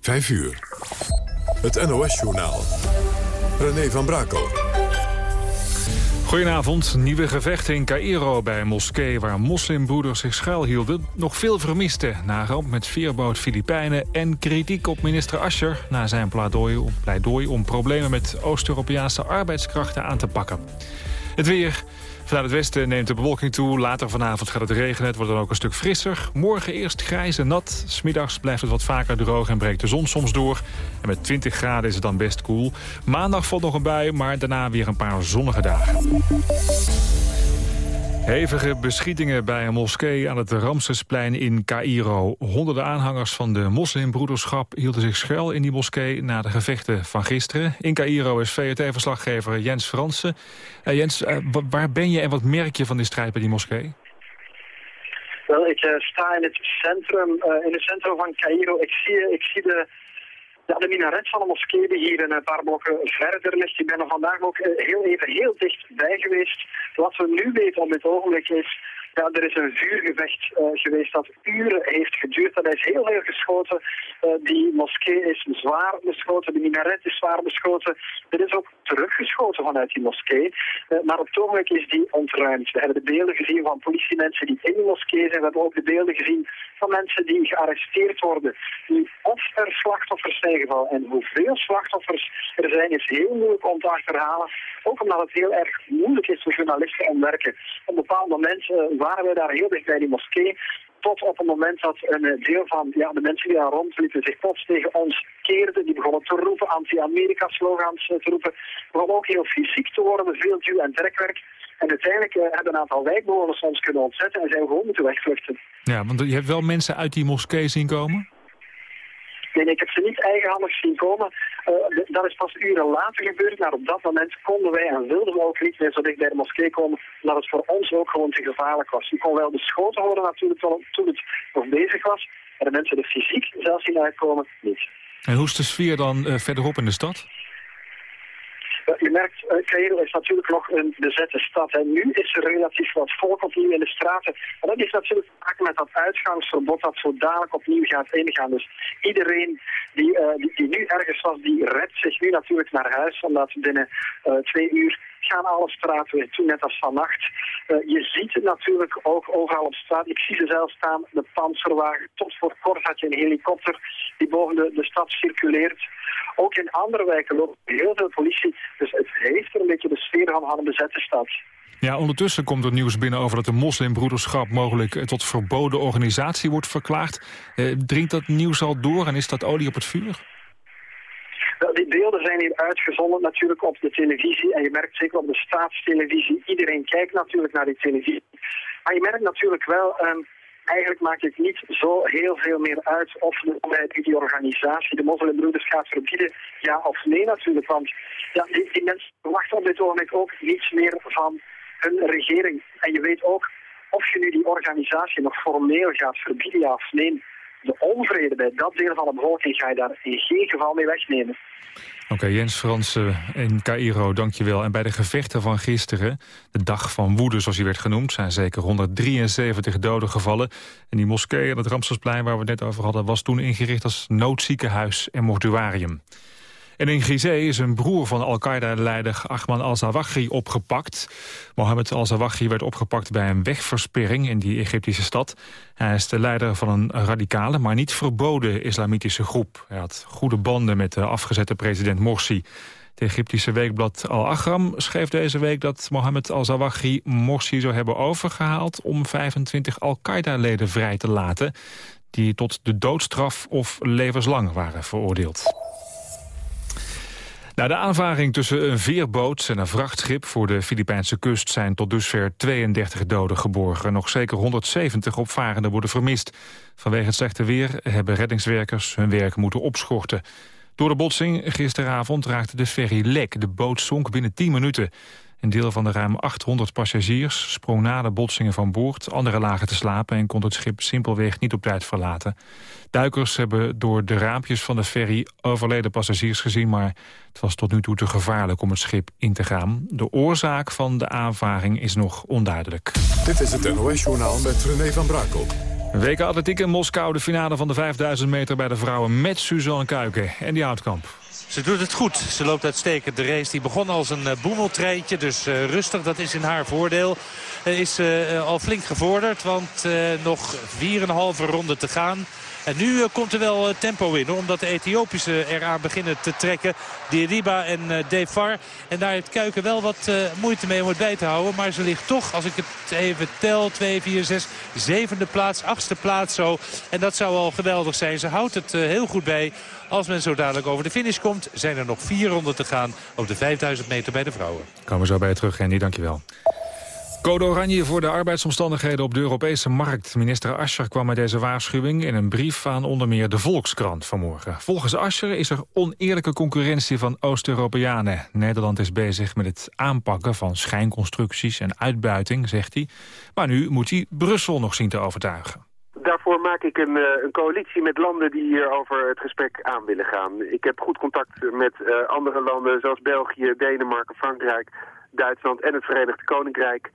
5 uur. Het NOS-journaal. René van Brakel. Goedenavond. Nieuwe gevechten in Cairo bij moskee waar moslimbroeders zich schuilhielden. Nog veel vermisten na ramp met veerboot Filipijnen... en kritiek op minister Ascher na zijn pleidooi, pleidooi om problemen met Oost-Europese arbeidskrachten aan te pakken. Het weer... Vanuit het westen neemt de bewolking toe. Later vanavond gaat het regenen. Het wordt dan ook een stuk frisser. Morgen eerst grijs en nat. Smiddags blijft het wat vaker droog en breekt de zon soms door. En met 20 graden is het dan best koel. Maandag valt nog een bui, maar daarna weer een paar zonnige dagen. Hevige beschietingen bij een moskee aan het Ramsesplein in Cairo. Honderden aanhangers van de moslimbroederschap hielden zich schuil in die moskee... na de gevechten van gisteren. In Cairo is VRT-verslaggever Jens Fransen. Uh, Jens, uh, waar ben je en wat merk je van die strijd bij die moskee? Wel, ik uh, sta in het centrum, in het centrum van Cairo. Ik zie, ik zie de ja, de minaret van de moskee die hier een paar blokken verder ligt. Ik ben er vandaag ook heel even heel dichtbij geweest. Wat we nu weten op dit ogenblik is er is een vuurgevecht uh, geweest dat uren heeft geduurd. Dat is heel veel geschoten. Uh, die moskee is zwaar beschoten, de minaret is zwaar beschoten. Er is ook teruggeschoten vanuit die moskee. Uh, maar op het ogenblik is die ontruimd. We hebben de beelden gezien van politiemensen die in de moskee zijn. We hebben ook de beelden gezien van mensen die gearresteerd worden. Die of er slachtoffers zijn gevallen. En hoeveel slachtoffers er zijn is heel moeilijk om te achterhalen. Ook omdat het heel erg moeilijk is voor journalisten om werken. Op een bepaald moment waren we daar heel dicht bij die moskee. Tot op het moment dat een eh, deel van ja, de mensen die daar rondliepen zich plots tegen ons keerden. Die begonnen te roepen, anti-Amerika-slogans eh, te roepen. Begonnen ook heel fysiek te worden veel duw- en trekwerk. En uiteindelijk uh, hebben een aantal wijkbewoners ons kunnen ontzetten en zijn we gewoon moeten wegvluchten. Ja, want je hebt wel mensen uit die moskee zien komen? Nee, ik heb ze niet eigenhandig zien komen. Uh, dat is pas uren later gebeurd, maar op dat moment konden wij en wilden we ook niet meer zo dicht bij de moskee komen, omdat het voor ons ook gewoon te gevaarlijk was. Je kon wel de schoten horen natuurlijk toen het nog bezig was, maar de mensen er fysiek zelfs zien uitkomen, niet. En hoe is de sfeer dan uh, verderop in de stad? Je merkt, uh, Cairo is natuurlijk nog een bezette stad. En nu is er relatief wat volk opnieuw in de straten. En dat heeft natuurlijk te maken met dat uitgangsverbod dat zo dadelijk opnieuw gaat ingaan. Dus iedereen die, uh, die, nu ergens was, die redt zich nu natuurlijk naar huis. Omdat binnen twee uur gaan alle straten weer toe, net als vannacht. Uh, je ziet natuurlijk ook overal op straat. Ik zie ze zelf staan, de panzerwagen. Tot voor kort had je een helikopter die boven de, de stad circuleert. Ook in andere wijken loopt heel veel politie. Dus het heeft er een beetje de sfeer van, van een bezette stad. Ja, ondertussen komt er nieuws binnen over dat de moslimbroederschap mogelijk tot verboden organisatie wordt verklaard. Eh, dringt dat nieuws al door en is dat olie op het vuur? Wel, die beelden zijn hier uitgezonden natuurlijk op de televisie. En je merkt zeker op de staatstelevisie. Iedereen kijkt natuurlijk naar die televisie. Maar je merkt natuurlijk wel... Um, eigenlijk maakt het niet zo heel veel meer uit of de die organisatie, de moslimbroeders, gaat verbieden, ja of nee natuurlijk. Want ja, die, die mensen wachten op dit ogenblik ook niets meer van hun regering. En je weet ook, of je nu die organisatie nog formeel gaat verbieden, ja of nee, de onvrede bij dat deel van de bevolking ga je daar in geen geval mee wegnemen. Oké, Jens Fransen in Cairo, dankjewel. En bij de gevechten van gisteren, de dag van woede zoals hij werd genoemd... zijn zeker 173 doden gevallen. En die moskee aan het Ramsesplein waar we het net over hadden... was toen ingericht als noodziekenhuis en mortuarium. En in Gizeh is een broer van Al-Qaeda-leider Ahmad al-Zawahri opgepakt. Mohammed al-Zawahri werd opgepakt bij een wegversperring in die Egyptische stad. Hij is de leider van een radicale, maar niet verboden islamitische groep. Hij had goede banden met de afgezette president Morsi. Het Egyptische weekblad Al-Ahram schreef deze week dat Mohammed al-Zawahri Morsi zou hebben overgehaald om 25 Al-Qaeda-leden vrij te laten die tot de doodstraf of levenslang waren veroordeeld. Na de aanvaring tussen een veerboot en een vrachtschip voor de Filipijnse kust zijn tot dusver 32 doden geborgen. Nog zeker 170 opvarenden worden vermist. Vanwege het slechte weer hebben reddingswerkers hun werk moeten opschorten. Door de botsing gisteravond raakte de ferry lek. De boot zonk binnen 10 minuten. Een deel van de ruim 800 passagiers sprong na de botsingen van boord. Anderen lagen te slapen en kon het schip simpelweg niet op tijd verlaten. Duikers hebben door de raampjes van de ferry overleden passagiers gezien... maar het was tot nu toe te gevaarlijk om het schip in te gaan. De oorzaak van de aanvaring is nog onduidelijk. Dit is het NOS-journaal met René van Brakel. WK Atletiek in Moskou, de finale van de 5000 meter bij de vrouwen met Suzanne Kuiken en die Houtkamp. Ze doet het goed. Ze loopt uitstekend. De race die begon als een uh, boemeltreintje. Dus uh, rustig, dat is in haar voordeel. Uh, is al flink gevorderd, want nog 4,5 ronde te gaan. En nu komt er wel tempo in, omdat de Ethiopische eraan beginnen te trekken. Diriba en Defar. En daar heeft Kuiken wel wat moeite mee om het bij te houden. Maar ze ligt toch, als ik het even tel, 2, 4, 6, zevende plaats, achtste plaats zo. En dat zou al geweldig zijn. Ze houdt het heel goed bij. Als men zo dadelijk over de finish komt, zijn er nog vier ronden te gaan op de 5000 meter bij de vrouwen. Komen we zo bij je terug, Henny. Dankjewel. Code oranje voor de arbeidsomstandigheden op de Europese markt. Minister Ascher kwam met deze waarschuwing in een brief aan onder meer de Volkskrant vanmorgen. Volgens Ascher is er oneerlijke concurrentie van Oost-Europeanen. Nederland is bezig met het aanpakken van schijnconstructies en uitbuiting, zegt hij. Maar nu moet hij Brussel nog zien te overtuigen daarvoor maak ik een, uh, een, coalitie met landen die hier over het gesprek aan willen gaan. Ik heb goed contact met uh, andere landen zoals België, Denemarken, Frankrijk, Duitsland en het Verenigd Koninkrijk.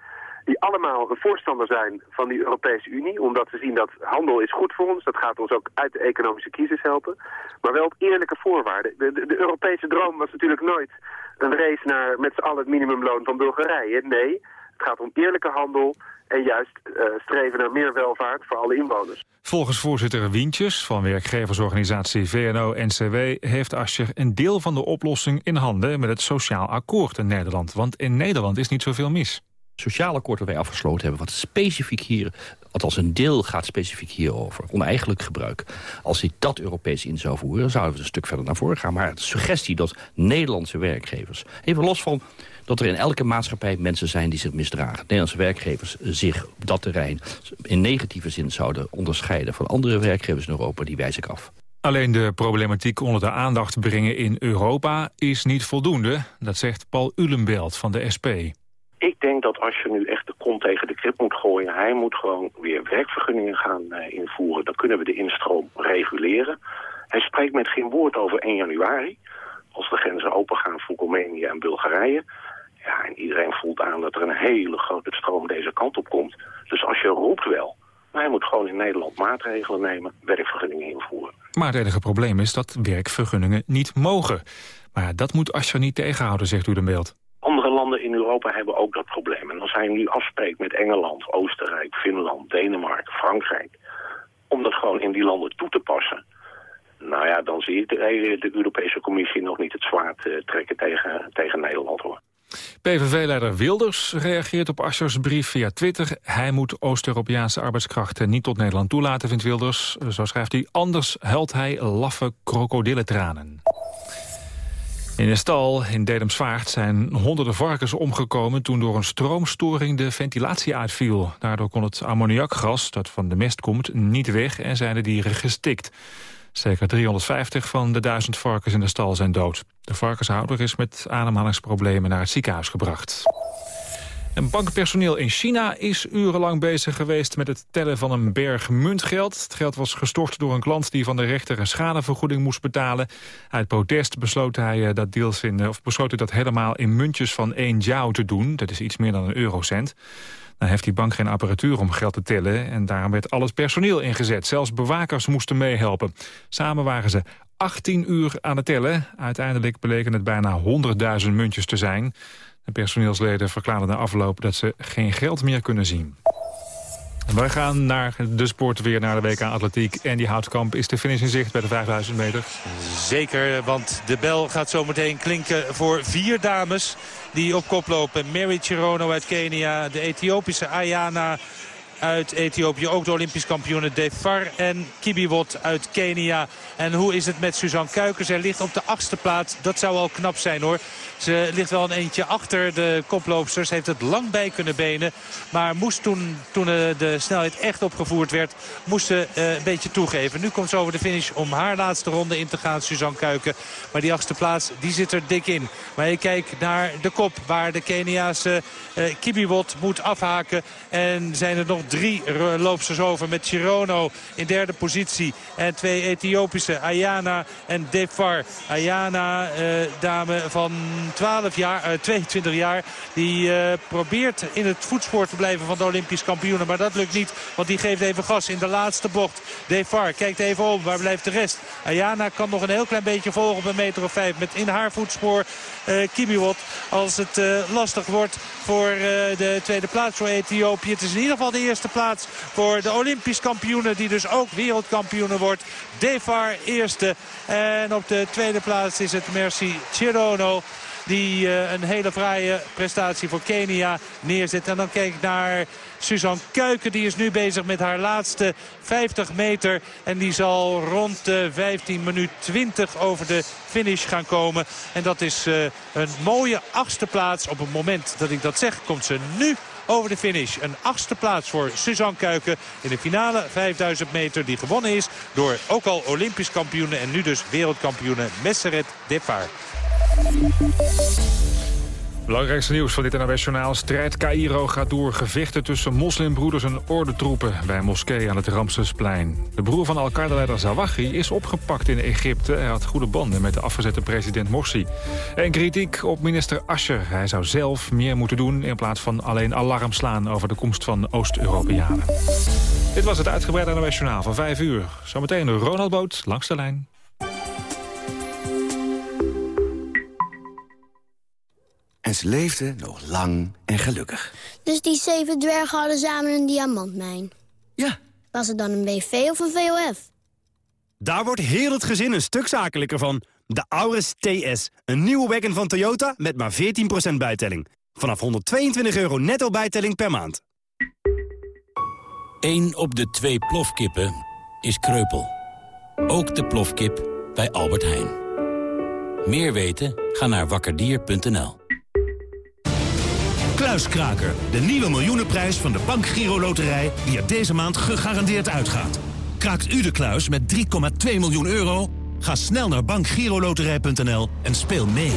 Die allemaal een voorstander zijn van die Europese Unie. Omdat ze zien dat handel is goed voor ons. Dat gaat ons ook uit de economische crisis helpen. Maar wel op eerlijke voorwaarden. De, de, de Europese droom was natuurlijk nooit een race naar met z'n allen het minimumloon van Bulgarije. Nee, het gaat om eerlijke handel en juist uh, streven naar meer welvaart voor alle inwoners. Volgens voorzitter Wientjes van werkgeversorganisatie VNO-NCW... heeft Ascher een deel van de oplossing in handen met het sociaal akkoord in Nederland. Want in Nederland is niet zoveel mis. Het sociaal akkoord dat wij afgesloten hebben, wat specifiek hier, althans een deel gaat specifiek hierover, oneigenlijk gebruik. Als hij dat Europees in zou voeren, zouden we een stuk verder naar voren gaan. Maar de suggestie dat Nederlandse werkgevers, even los van dat er in elke maatschappij mensen zijn die zich misdragen. Nederlandse werkgevers zich op dat terrein in negatieve zin zouden onderscheiden... van andere werkgevers in Europa, die wijs ik af. Alleen de problematiek onder de aandacht brengen in Europa is niet voldoende. Dat zegt Paul Ulenbelt van de SP. Ik denk dat als je nu echt de kont tegen de krip moet gooien... hij moet gewoon weer werkvergunningen gaan uh, invoeren. Dan kunnen we de instroom reguleren. Hij spreekt met geen woord over 1 januari. Als de grenzen opengaan voor Roemenië en Bulgarije... Ja, en iedereen voelt aan dat er een hele grote stroom deze kant op komt. Dus als je roept wel, maar hij moet gewoon in Nederland maatregelen nemen, werkvergunningen invoeren. Maar het enige probleem is dat werkvergunningen niet mogen. Maar dat moet Asscher niet tegenhouden, zegt u de beeld. Andere landen in Europa hebben ook dat probleem. En als hij nu afspreekt met Engeland, Oostenrijk, Finland, Denemarken, Frankrijk... om dat gewoon in die landen toe te passen... nou ja, dan zie ik de, de Europese Commissie nog niet het zwaard uh, trekken tegen, tegen Nederland, hoor. PVV-leider Wilders reageert op Aschers brief via Twitter. Hij moet Oost-Europese arbeidskrachten niet tot Nederland toelaten, vindt Wilders. Zo schrijft hij, anders huilt hij laffe krokodillentranen. In een stal in Dedemsvaart zijn honderden varkens omgekomen... toen door een stroomstoring de ventilatie uitviel. Daardoor kon het ammoniakgas dat van de mest komt niet weg... en zijn de dieren gestikt. Zeker 350 van de duizend varkens in de stal zijn dood. De varkenshouder is met ademhalingsproblemen naar het ziekenhuis gebracht. Een bankpersoneel in China is urenlang bezig geweest met het tellen van een berg muntgeld. Het geld was gestort door een klant die van de rechter een schadevergoeding moest betalen. Uit protest besloot hij, eh, dat, deels in, of besloot hij dat helemaal in muntjes van 1 jiao te doen. Dat is iets meer dan een eurocent. Heeft die bank geen apparatuur om geld te tellen... en daarom werd alles personeel ingezet. Zelfs bewakers moesten meehelpen. Samen waren ze 18 uur aan het tellen. Uiteindelijk bleken het bijna 100.000 muntjes te zijn. De personeelsleden verklaarden na afloop dat ze geen geld meer kunnen zien. Wij gaan naar de sport weer naar de WK Atletiek. En die houtkamp is de finish in zicht bij de 5000 meter. Zeker, want de bel gaat zo meteen klinken voor vier dames die op kop lopen. Mary Chirono uit Kenia, de Ethiopische Ayana uit Ethiopië. Ook de Olympisch kampioene Defar en Kibiwot uit Kenia. En hoe is het met Suzanne Kuiken? Zij ligt op de achtste plaats. Dat zou al knap zijn hoor. Ze ligt wel een eentje achter de koploopsters. Heeft het lang bij kunnen benen. Maar moest toen, toen eh, de snelheid echt opgevoerd werd, moest ze uh, een beetje toegeven. Nu komt ze over de finish om haar laatste ronde in te gaan, Suzanne Kuiken. Maar die achtste plaats, die zit er dik in. Maar je kijkt naar de kop waar de Keniaanse uh, Kibiwot moet afhaken. En zijn er nog drie loopsters over met Chirono in derde positie. En twee Ethiopische, Ayana en Defar. Ayana, eh, dame van 12 jaar, eh, 22 jaar. Die eh, probeert in het voetspoor te blijven van de Olympisch kampioenen. Maar dat lukt niet, want die geeft even gas in de laatste bocht. Defar kijkt even om, waar blijft de rest? Ayana kan nog een heel klein beetje volgen op een meter of vijf. Met in haar voetspoor uh, Kibiwot. Als het lastig wordt voor de tweede plaats voor Ethiopië. Het is in ieder geval de eerste plaats voor de Olympisch kampioenen. Die dus ook wereldkampioenen wordt. Defar eerste. En op de tweede plaats is het Merci Chirono. Die uh, een hele fraaie prestatie voor Kenia neerzet. En dan kijk ik naar Suzanne Kuiken. Die is nu bezig met haar laatste 50 meter. En die zal rond de 15 minuut 20 over de finish gaan komen. En dat is uh, een mooie achtste plaats. Op het moment dat ik dat zeg komt ze nu over de finish. Een achtste plaats voor Suzanne Kuiken in de finale 5000 meter die gewonnen is door ook al Olympisch kampioenen en nu dus wereldkampioenen Messeret Defar. Belangrijkste nieuws van dit NOS-journaal. Strijd Cairo gaat door gevechten tussen moslimbroeders en ordentroepen... bij een moskee aan het Ramsesplein. De broer van Al-Qaeda-leider Zawahri is opgepakt in Egypte. Hij had goede banden met de afgezette president Morsi. En kritiek op minister Ascher. Hij zou zelf meer moeten doen... in plaats van alleen alarm slaan over de komst van Oost-Europeanen. Dit was het uitgebreide NOS-journaal van 5 uur. Zometeen Ronald Boot langs de lijn. En ze leefden nog lang en gelukkig. Dus die zeven dwergen hadden samen een diamantmijn? Ja. Was het dan een BV of een VOF? Daar wordt heel het gezin een stuk zakelijker van. De Auris TS, een nieuwe wagon van Toyota met maar 14% bijtelling. Vanaf 122 euro netto bijtelling per maand. 1 op de twee plofkippen is kreupel. Ook de plofkip bij Albert Heijn. Meer weten? Ga naar wakkerdier.nl. Kluiskraker, de nieuwe miljoenenprijs van de Bank Giro Loterij... die er deze maand gegarandeerd uitgaat. Kraakt u de kluis met 3,2 miljoen euro? Ga snel naar bankgiroloterij.nl en speel mee.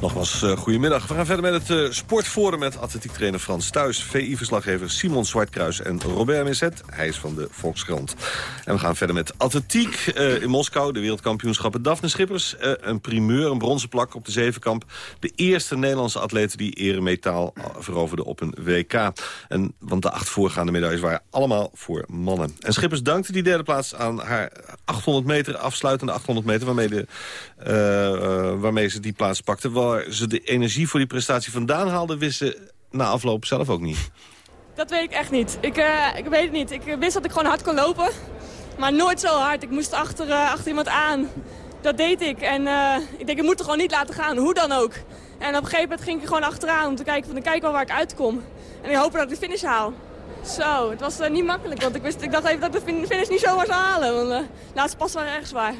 Nogmaals, uh, goedemiddag. We gaan verder met het uh, sportforum met atletiektrainer Frans Thuis... VI-verslaggever Simon Zwartkruis en Robert Misset. Hij is van de Volkskrant. En we gaan verder met atletiek uh, in Moskou. De wereldkampioenschappen Daphne Schippers. een primeur, een bronzen plak op de zevenkamp. De eerste Nederlandse atleet die eremetaal veroverde op een WK. En, want de acht voorgaande medailles waren allemaal voor mannen. En Schippers dankte die derde plaats aan haar 800 meter... afsluitende 800 meter waarmee, de, waarmee ze die plaats pakte waar ze de energie voor die prestatie vandaan haalden... wisten na afloop zelf ook niet. Dat weet ik echt niet. Ik, uh, ik weet het niet. Ik wist dat ik gewoon hard kon lopen. Maar nooit zo hard. Ik moest achter, uh, achter iemand aan. Dat deed ik. En uh, ik denk, ik moet er gewoon niet laten gaan. Hoe dan ook. En op een gegeven moment ging ik gewoon achteraan om te kijken van, kijk wel waar ik uitkom. En ik hoop dat ik de finish haal. Zo, het was niet makkelijk. Want ik, wist, ik dacht even dat de finish niet zomaar zou halen. Want de laatste pas waren erg zwaar.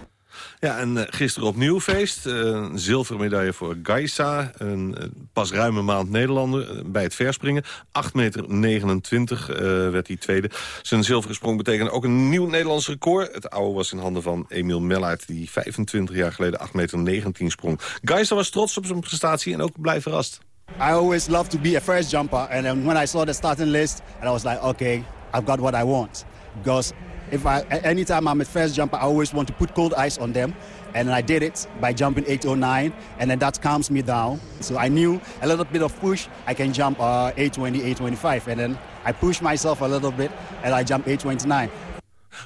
Ja, en uh, gisteren opnieuw feest. Uh, een zilveren medaille voor Gaisa. Een uh, pas ruime maand Nederlander bij het verspringen. 8,29 meter 29, werd hij tweede. Zijn zilveren sprong betekent ook een nieuw Nederlands record. Het oude was in handen van Emiel Mellaert... die 25 jaar geleden 8,19 meter 19 sprong. Gaisa was trots op zijn prestatie en ook blij verrast. I always love to be a first jumper. And when I saw the starting list... I was like, okay, I've got what I want. Because if I, anytime I'm at first jumper, I always want to put cold ice on them. And I did it by jumping 809, and then that calms me down. So I knew a little bit of push, I can jump uh, 820, 825. And then I push myself a little bit, and I jump 829.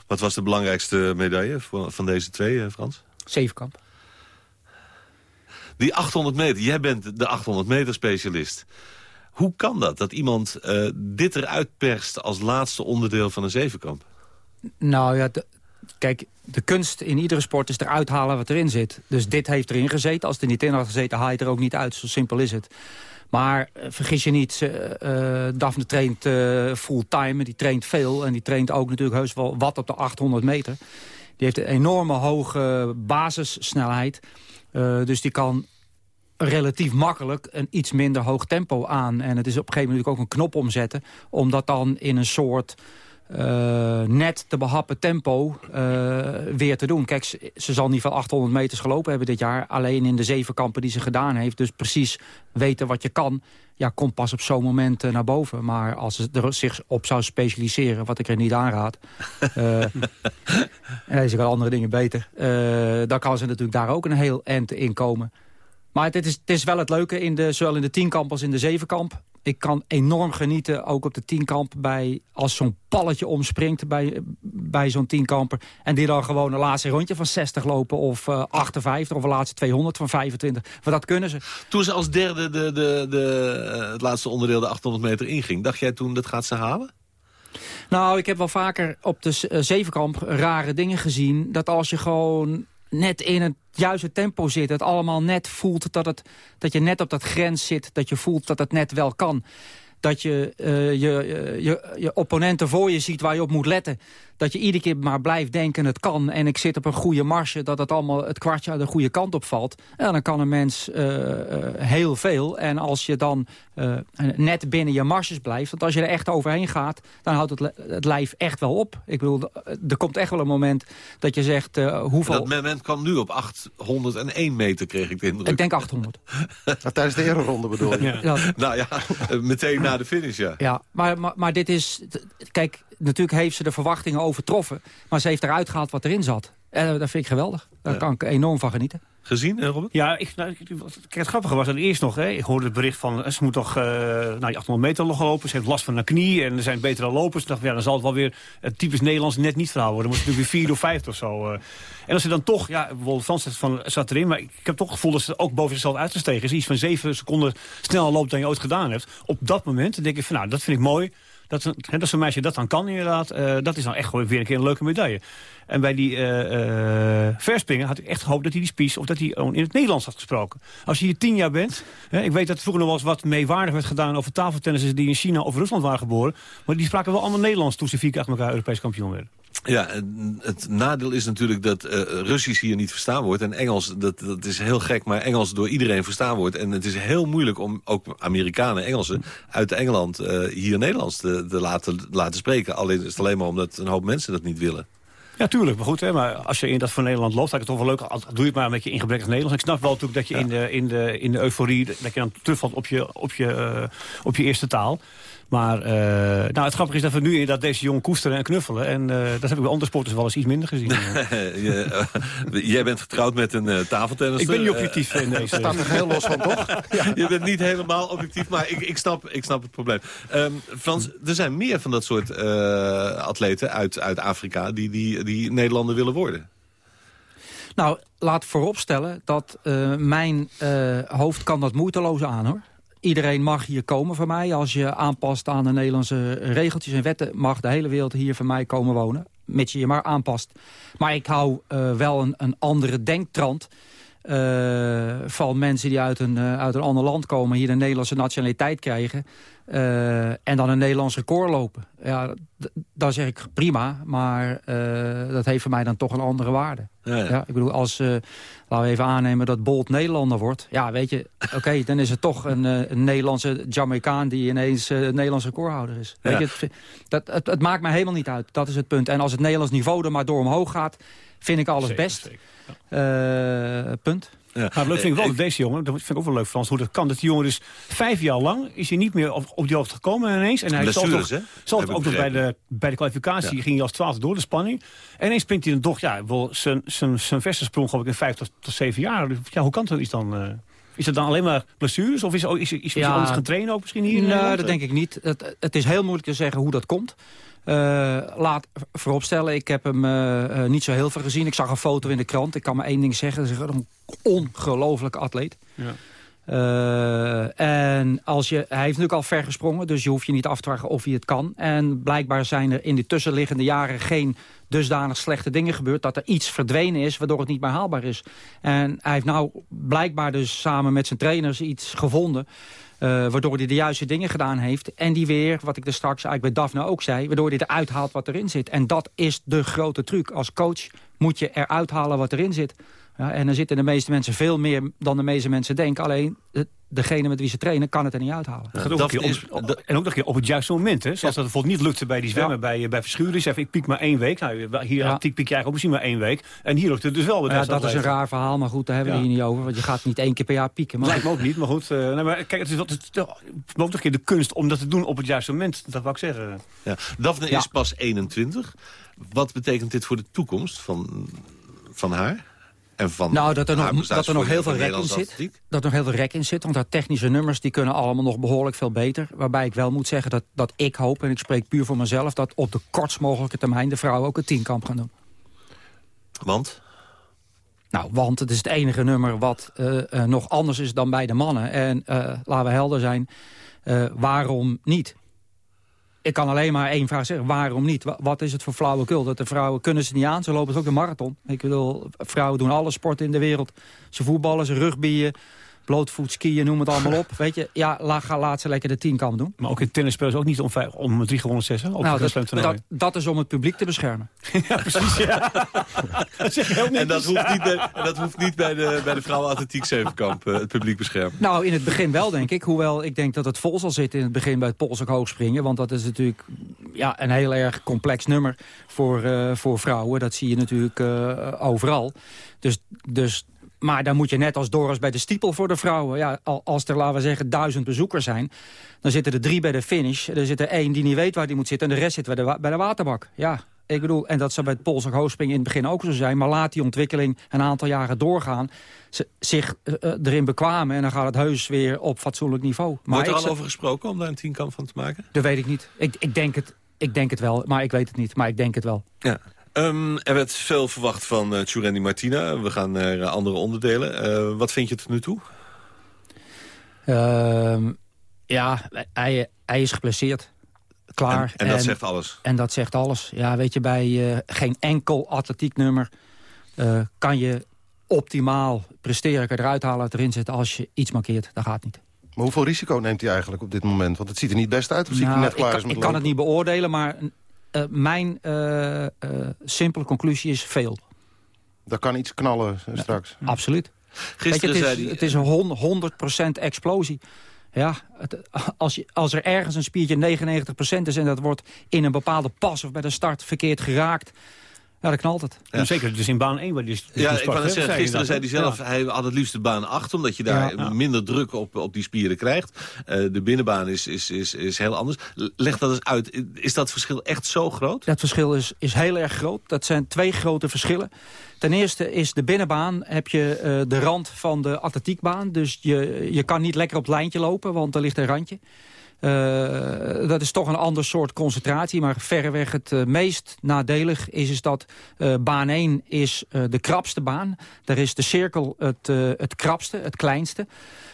Wat was de belangrijkste medaille van deze twee, Frans? Zevenkamp. Die 800 meter, jij bent de 800 meter specialist. Hoe kan dat, dat iemand uh, dit eruit perst als laatste onderdeel van een zevenkamp? Nou ja, de, kijk, de kunst in iedere sport is eruit halen wat erin zit. Dus dit heeft erin gezeten. Als het er niet in had gezeten, haal je er ook niet uit. Zo simpel is het. Maar uh, vergis je niet, uh, Daphne traint uh, fulltime. Die traint veel en die traint ook natuurlijk heus wel wat op de 800 meter. Die heeft een enorme hoge basissnelheid. dus die kan relatief makkelijk een iets minder hoog tempo aan. En het is op een gegeven moment ook een knop omzetten... om dat dan in een soort eh, net te behappen tempo eh, weer te doen. Kijk, ze, ze, zal niet veel 800 meters gelopen hebben dit jaar. Alleen in de zeven kampen die ze gedaan heeft. Dus precies weten wat je kan. Ja, komt pas op zo'n moment uh, naar boven. Maar als ze er zich op zou specialiseren, wat ik er niet aanraad... en ze kan andere dingen beter... dan kan ze natuurlijk daar ook een heel eind in komen. Maar het is, het is wel het leuke, in de, zowel in de tienkamp als in de zevenkamp ik kan enorm genieten, ook op de tienkamp... Bij, als zo'n palletje omspringt bij, bij zo'n tienkamper... en die dan gewoon een laatste rondje van 60 lopen... of uh, 58 of een laatste 200 van 25. Want dat kunnen ze. Toen ze als derde de, de, de, het laatste onderdeel, de 800 meter, inging... dacht jij toen, dat gaat ze halen? Nou, ik heb wel vaker op de uh, zevenkamp rare dingen gezien... dat als je gewoon net in het juiste tempo zit. Het allemaal net voelt dat, het, dat je net op dat grens zit. Dat je voelt dat het net wel kan. Dat je uh, je, je, je opponenten voor je ziet waar je op moet letten dat je iedere keer maar blijft denken het kan... en ik zit op een goede marge, dat het allemaal het kwartje de goede kant op valt... En dan kan een mens uh, uh, heel veel. En als je dan uh, net binnen je marges blijft... want als je er echt overheen gaat, dan houdt het, het lijf echt wel op. Ik bedoel, er komt echt wel een moment dat je zegt hoeveel... Dat moment kwam nu op 801 meter, kreeg ik de indruk. Ik denk 800. Tijdens de ronde bedoel je? Ja. Nou ja, meteen na de finish, ja. Ja, maar, maar, maar dit is... Kijk, natuurlijk heeft ze de verwachtingen overtroffen. Maar ze heeft eruit gehaald wat erin zat. En dat vind ik geweldig. Daar ja. kan ik enorm van genieten. Gezien, Robert? Ja, ik, nou, kijk, het grappige was dat eerst nog... Hè, ik hoorde het bericht van, ze moet toch uh, nou, 800 meter nog lopen. Ze heeft last van haar knie en er zijn betere lopers. Ik dacht, ja, dan zal het wel weer het typisch Nederlands net niet verhaal worden. Dan moet het natuurlijk weer vier of vijf of zo. Uh. En als ze dan toch, ja, bijvoorbeeld Frans van, zat erin... maar ik heb toch het gevoel dat ze ook boven zichzelf uitgestegen is. Iets van zeven seconden sneller loopt dan je ooit gedaan hebt. Op dat moment denk ik van, nou, dat vind ik mooi... Dat, dat zo'n meisje dat dan kan inderdaad, uh, dat is dan echt gewoon weer een keer een leuke medaille. En bij die uh, verspringen had ik echt gehoopt dat hij die spies... of dat hij in het Nederlands had gesproken. Als je hier tien jaar bent... Hè, ik weet dat vroeger nog wel eens wat meewaardig werd gedaan... over tafeltennissers die in China of Rusland waren geboren. Maar die spraken wel allemaal Nederlands toen ze vier keer achter elkaar Europees kampioen werden. Ja, het nadeel is natuurlijk dat uh, Russisch hier niet verstaan wordt. En Engels, dat, dat is heel gek, maar Engels door iedereen verstaan wordt. En het is heel moeilijk om ook Amerikanen, Engelsen... uit Engeland uh, hier Nederlands te, te laten, laten spreken. Alleen is het alleen maar omdat een hoop mensen dat niet willen. Ja, tuurlijk. Maar goed, hè, maar als je in dat van Nederland loopt... dan is het toch wel leuk, doe je het maar een beetje ingebrekkig Nederlands. Ik snap wel natuurlijk dat je ja. in, de, in, de, in de euforie... dat je dan terugvalt op je, op je, uh, op je eerste taal. Maar uh, nou, het grappige is dat we nu inderdaad deze jongen koesteren en knuffelen. En uh, dat heb ik bij andere sporters wel eens iets minder gezien. je, uh, jij bent getrouwd met een uh, tafeltennis. Ik ben niet objectief in deze. staat er heel los van, toch? Ja. Je bent niet helemaal objectief, maar ik, ik, snap, ik snap het probleem. Um, Frans, er zijn meer van dat soort atleten uit, uit Afrika... Die, die, die Nederlander willen worden. Nou, laat vooropstellen dat mijn hoofd kan dat moeiteloos aan, hoor iedereen mag hier komen van mij. Als je aanpast aan de Nederlandse regeltjes en wetten... mag de hele wereld hier van mij komen wonen. Mits je je maar aanpast. Maar ik hou uh, wel een, een andere denktrand... Uh, van mensen die uit een, uh, uit een ander land komen... hier de Nederlandse nationaliteit krijgen... Uh, en dan een Nederlands record lopen. Ja, dan zeg ik prima, maar dat heeft voor mij dan toch een andere waarde. Ja, ja. ja ik bedoel, als, laten we even aannemen dat Bolt Nederlander wordt... ja, weet je, oké, okay, dan is het toch een, een Nederlandse Jamaicaan... die ineens uh, Nederlands recordhouder is. Weet je, het, dat, het, het, maakt mij helemaal niet uit, dat is het punt. En als het Nederlands niveau er maar door omhoog gaat... vind ik alles zeker, best. Zeker. Uh, punt. Ja. Maar leuk vind ik wel dat deze jongen, dat vind ik ook wel leuk Frans, hoe dat kan. Dat die jongen dus vijf jaar lang is hij niet meer op, op die hoogte gekomen ineens. En hij zal toch, zal het ook nog bij de, bij de kwalificatie, ja. ging hij als twaalfde door de spanning. En ineens springt hij dan toch, ja, wel zijn, zijn, zijn versensprong geloof ik in vijf tot, tot zeven jaar. Ja, hoe kan dat iets dan... Uh, is het dan alleen maar blessures? Of is, is, is, is ja, anders gaan trainen ook misschien hier? Nee, dat denk ik niet. Het, het is heel moeilijk te zeggen hoe dat komt. Uh, laat vooropstellen, ik heb hem uh, uh, niet zo heel veel gezien. Ik zag een foto in de krant. Ik kan maar één ding zeggen. Dat is een ongelofelijke atleet. Ja. Uh, en als je, hij heeft natuurlijk al ver gesprongen, dus je hoeft je niet af te vragen of hij het kan. En blijkbaar zijn er in de tussenliggende jaren geen dusdanig slechte dingen gebeurd... dat er iets verdwenen is, waardoor het niet meer haalbaar is. En hij heeft nou blijkbaar dus samen met zijn trainers iets gevonden... Uh, waardoor hij de juiste dingen gedaan heeft. En die weer, wat ik er straks eigenlijk bij Daphne ook zei... waardoor hij eruit haalt wat erin zit. En dat is de grote truc. Als coach moet je eruit halen wat erin zit. Ja, en dan zitten de meeste mensen veel meer dan de meeste mensen denken. Alleen de- degene met wie ze trainen kan het er niet uithalen. Gaat ook een keer op- en ook nog een keer op het juiste moment. Hè? Zoals dat bijvoorbeeld niet lukte bij die zwemmen bij, eh, bij Verschuren. Zeg, ik piek maar één week. Nou, hier Ja. piek, je eigenlijk ook misschien maar één week. En hier lukte het dus wel. Ja, dat is een raar verhaal, maar goed, daar hebben we Ja. hier niet over. Want je gaat niet één keer per jaar pieken. Maar Lijkt me ook niet, maar goed. eh, nee, maar kijk, het is, wat, het is is ook nog een keer de kunst om dat te doen op het juiste moment. Dat wou ik zeggen. Ja. Daphne Ja. is pas 21. Wat betekent dit voor de toekomst van, van haar? En van Nou, dat er nog, dat er nog heel veel rek in zit. atletiek? Dat er nog heel veel rek in zit. Want haar technische nummers die kunnen allemaal nog behoorlijk veel beter. Waarbij ik wel moet zeggen dat, dat ik hoop, en ik spreek puur voor mezelf... dat op de kortst mogelijke termijn de vrouwen ook een tienkamp gaan doen. Want? Nou, want het is het enige nummer wat eh, eh, nog anders is dan bij de mannen. En eh, laten we helder zijn, waarom niet? Ik kan alleen maar één vraag zeggen, waarom niet? Wa- Wat is het voor flauwekul? Dat de vrouwen kunnen ze niet aan, ze lopen ook de marathon. Ik bedoel, vrouwen doen alle sporten in de wereld. Ze voetballen, ze rugbyen, blootvoet skiën, noem het allemaal op. Weet je, ja, la, ga, laat ze lekker de tienkamp doen. Maar ook in tennis spelen ze ook niet om, vijf, om drie gewonnen. Op Nou, dat, dat, dat is om het publiek te beschermen. ja, precies. Ja. dat zeg je heel En dat hoeft niet, bij, en dat hoeft niet bij de, bij de vrouwenatletiek zevenkamp, eh, het publiek beschermen. Nou, in het begin wel, denk ik. Hoewel ik denk dat het vol zal zitten in het begin bij het Poolse hoogspringen. Want dat is natuurlijk ja, een heel erg complex nummer voor, eh, voor vrouwen. Dat zie je natuurlijk eh, overal. Dus, dus, maar dan moet je net als Doris bij de stiepel voor de vrouwen. Ja, al- als er, laten we zeggen, duizend bezoekers zijn... dan zitten er drie bij de finish. Er zit er één die niet weet waar die moet zitten... en de rest zit bij de, bij de waterbak. Ja, ik bedoel, en dat zou bij het Poolse hoogspringen in het begin ook zo zijn. Maar laat die ontwikkeling een aantal jaren doorgaan. Ze, zich eh, eh, erin bekwamen en dan gaat het heus weer op fatsoenlijk niveau. Maar Wordt er al over gesproken om daar een tienkamp van te maken? Dat weet ik niet. Ik, ik, denk het, ik denk het wel, maar ik weet het niet. Maar ik denk het wel. Ja. Ehm, er werd veel verwacht van uh, Tjurendi Martina. We gaan naar eh, andere onderdelen. Eh, wat vind je tot nu toe? Ehm, ja, hij, hij is geblesseerd. Klaar. En, en dat zegt alles. En dat zegt alles. Ja, weet je, bij eh, geen enkel atletieknummer eh kan je optimaal presteren. Kan je eruit halen, erin zetten als je iets markeert. Dat gaat niet. Maar hoeveel risico neemt hij eigenlijk op dit moment? Want het ziet er niet best uit als hij Nou, net ik klaar kan, is met ik kan het niet beoordelen, maar eh, mijn eh, eh, simpele conclusie is veel. Daar kan iets knallen eh, straks. Absoluut. Gisteren je, het, zei is, hij- het is een hon- 100% explosie. Ja, het, als, je, als er ergens een spiertje 99% is... en dat wordt in een bepaalde pas of bij de start verkeerd geraakt... ja, dan knalt het. Ja. Zeker, dus in baan 1 waar die Ja, ik wou net zeggen, gisteren zei hij zelf, Ja. hij had het liefst de baan 8, omdat je daar Ja. minder druk op, op die spieren krijgt. Eh, de binnenbaan is, is, is, is heel anders. Leg dat eens uit, is dat verschil echt zo groot? Dat verschil is, is heel erg groot. Dat zijn twee grote verschillen. Ten eerste is de binnenbaan heb je eh, de rand van de atletiekbaan. Dus je, je kan niet lekker op het lijntje lopen, want er ligt een randje. Eh, dat is toch een ander soort concentratie. Maar verreweg het eh, meest nadelig is, is dat eh, baan 1 is de krapste baan. Daar is de cirkel het, het krapste, het kleinste.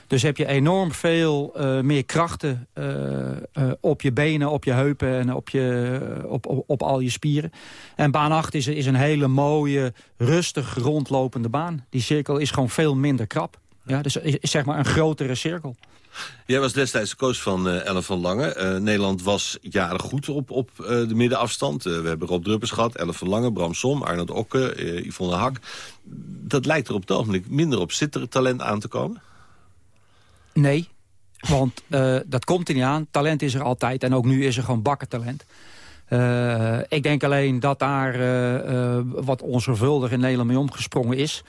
Dus heb je enorm veel meer krachten op je benen, op je heupen en op, je, op, op, al je spieren. En baan 8 is, is een hele mooie, rustig rondlopende baan. Die cirkel is gewoon veel minder krap. Ja, dus is zeg maar een grotere cirkel. Jij was destijds de coach van eh Ellen van Lange. Eh, Nederland was jaren goed op, op eh, de middenafstand. We hebben Rob Druppers gehad, Ellen van Lange, Bram Som, Arnold Okke, Yvonne Hak. Dat lijkt er op het ogenblik minder op. Zit er talent aan te komen? Nee, want dat komt er niet aan. Talent is er altijd en ook nu is er gewoon bakkentalent. Eh ik denk alleen dat daar wat onzorgvuldig in Nederland mee omgesprongen is.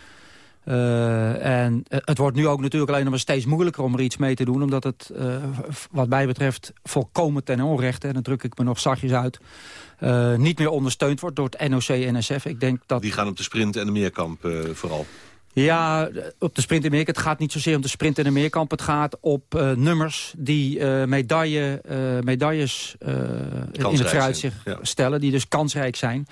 Eh, en het wordt nu ook natuurlijk alleen nog maar steeds moeilijker om er iets mee te doen. Omdat het eh, wat mij betreft volkomen ten onrechte, en dan druk ik me nog zachtjes uit... eh, niet meer ondersteund wordt door het NOC-NSF. Ik denk dat Die gaan op de sprint en de meerkamp vooral. ja, op de sprint en meerkamp. Het gaat niet zozeer om de sprint en de meerkamp. Het gaat op nummers die medaille, eh, medailles in het vooruitzicht ja. stellen. Die dus kansrijk zijn.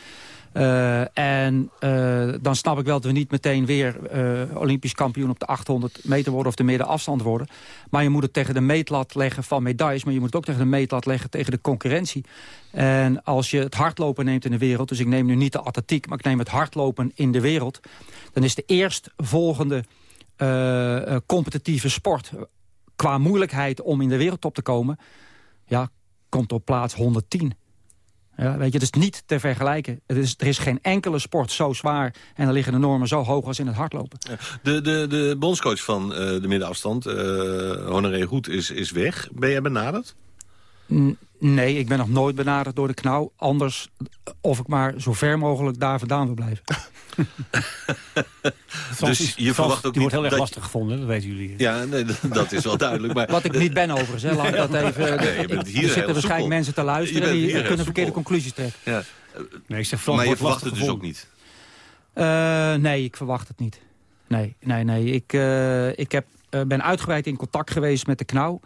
Eh, en eh, dan snap ik wel dat we niet meteen weer eh, Olympisch kampioen op de 800 meter worden of de middenafstand worden. Maar je moet het tegen de meetlat leggen van medailles. Maar je moet het ook tegen de meetlat leggen tegen de concurrentie. En als je het hardlopen neemt in de wereld. Dus ik neem nu niet de atletiek, maar ik neem het hardlopen in de wereld. Dan is de eerstvolgende competitieve sport qua moeilijkheid om in de wereldtop te komen. Ja, komt op plaats 110. Ja, weet je, het is niet te vergelijken. Is, er is geen enkele sport zo zwaar en er liggen de normen zo hoog als in het hardlopen. De, de, de bondscoach van eh, de middenafstand, uh, Honoré Hoed, is, is weg. Ben jij benaderd? Nee, ik ben nog nooit benaderd door de knauw. Anders of ik maar zo ver mogelijk daar vandaan wil blijven. dus je verwacht ook die wordt heel erg lastig gevonden, dat weten jullie. Ja, nee, dat is wel duidelijk. Maar... Wat ik niet ben overigens, hè. laat ik dat even... Nee, je bent hier er zitten waarschijnlijk mensen te luisteren die kunnen verkeerde conclusies trekken. Ja. Nee, ik zeg, maar je verwacht het dus ook niet? Uh, nee, ik verwacht het niet. Nee, nee, nee. Ik, uh, ik heb, uh, ben uitgebreid in contact geweest met de knauw.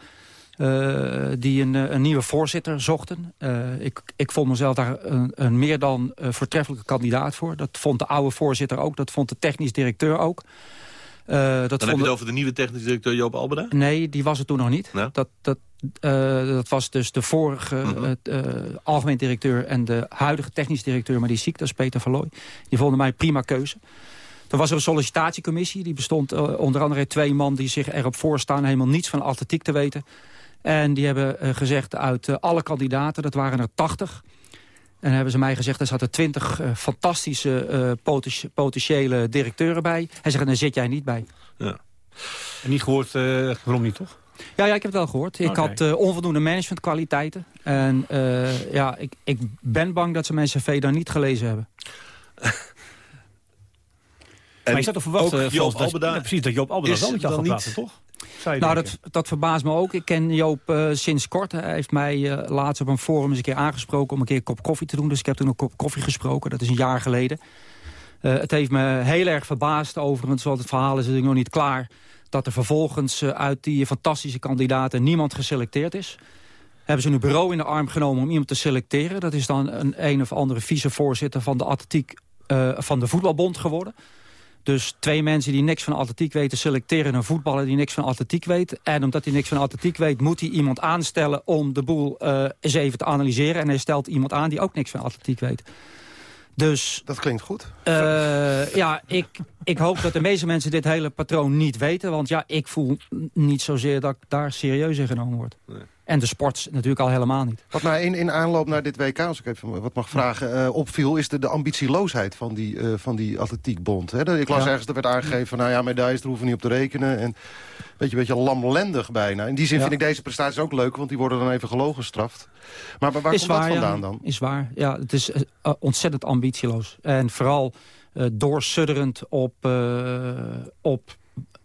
Uh, die een, een, nieuwe voorzitter zochten. Uh, ik, ik vond mezelf daar een, een meer dan uh, voortreffelijke kandidaat voor. Dat vond de oude voorzitter ook, dat vond de technisch directeur ook. dat dan heb je het over de nieuwe technisch directeur Joop Albeda? Nee, die was het toen nog niet. Dat, dat, dat was dus de vorige mm -hmm. algemeen directeur en de huidige technisch directeur, maar die is ziek, dat is Peter Verlooy. Die vonden mij prima keuze. Er was er een sollicitatiecommissie, die bestond onder andere uit twee man die zich erop voorstaan helemaal niets van atletiek te weten. En die hebben uh, gezegd uit uh, alle kandidaten, dat waren er 80. En hebben ze mij gezegd, er zaten 20 uh, fantastische poten potentiële directeuren bij. Hij zegt, daar zit jij niet bij. Ja. En niet gehoord, waarom niet toch? Ja, ja, ik heb het wel gehoord. Ik okay. had onvoldoende managementkwaliteiten. En ja, ik, ik ben bang dat ze mijn cv dan niet gelezen hebben. maar je zat toch verwachten, Joop dat, precies, dat Joop Albeda wel met had gepraat, toch? Nou, dat, dat verbaast me ook. Ik ken Joop uh, sinds kort. Hij heeft mij uh, laatst op een forum eens een keer aangesproken... om een keer een kop koffie te doen. Dus ik heb toen een kop koffie gesproken. Dat is een jaar geleden. Uh, het heeft me heel erg verbaasd overigens, want het verhaal is natuurlijk nog niet klaar... dat er vervolgens uit die fantastische kandidaten niemand geselecteerd is. Hebben ze een bureau in de arm genomen om iemand te selecteren. Dat is dan een een of andere vicevoorzitter van de atletiek van de voetbalbond geworden. Dus twee mensen die niks van atletiek weten... selecteren een voetballer die niks van atletiek weet. En omdat hij niks van atletiek weet... moet hij iemand aanstellen om de boel uh, eens even te analyseren. En hij stelt iemand aan die ook niks van atletiek weet. Dus... Dat klinkt goed. Uh, ja, ik, ik hoop dat de meeste mensen dit hele patroon niet weten. Want ja, ik voel niet zozeer dat ik daar serieus in genomen word. Nee. En de sport natuurlijk al helemaal niet. Wat mij in, in aanloop naar dit WK, als ik even wat mag vragen, uh, opviel... is de, de ambitieloosheid van die, uh, van die atletiekbond. Hè? Ik las ja. ergens, er werd aangegeven van... nou ja, medailles, daar hoeven we niet op te rekenen. En weet je, een beetje lamlendig bijna. In die zin ja. vind ik deze prestaties ook leuk, want die worden dan even gelogenstraft. Maar, maar waar is komt waar, dat vandaan ja, dan? Is waar, ja. Het is uh, ontzettend ambitieloos. En vooral doorsudderend op, op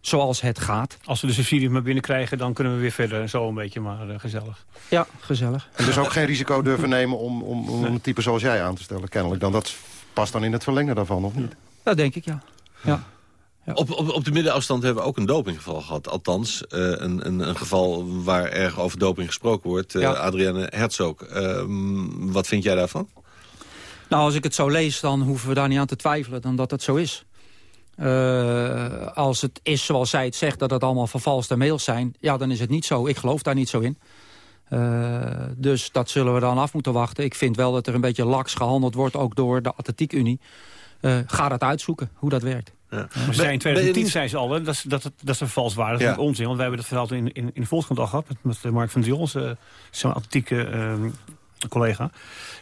zoals het gaat. Als we de subsidie maar binnenkrijgen, dan kunnen we weer verder. Zo een beetje, maar uh, gezellig. Ja, gezellig. En dus ook geen risico durven nemen om, om, om nee. een type zoals jij aan te stellen, kennelijk. Dan dat past dan in het verlengen daarvan, of niet? Dat denk ik, ja. ja. Ja. Op, op, op de middenafstand hebben we ook een dopinggeval gehad. Althans, uh, een, een, een, geval waar erg over doping gesproken wordt. Uh, ja. Adrienne Herzog. Uh, wat vind jij daarvan? Nou, als ik het zo lees, dan hoeven we daar niet aan te twijfelen dan dat het zo is. Uh, als het is zoals zij het zegt, dat het allemaal vervalste mails zijn... ja, dan is het niet zo. Ik geloof daar niet zo in. Uh, dus dat zullen we dan af moeten wachten. Ik vind wel dat er een beetje laks gehandeld wordt, ook door de Atletiekunie. Uh, ga dat uitzoeken, hoe dat werkt. Ja. Maar zij in 2010 zei ze al hè, dat, dat, dat. Dat is ja. onzin, want wij hebben dat verhaal in, in, in de Volkskrant al gehad... met, met Mark van Dion, zo'n atletieke uh, collega.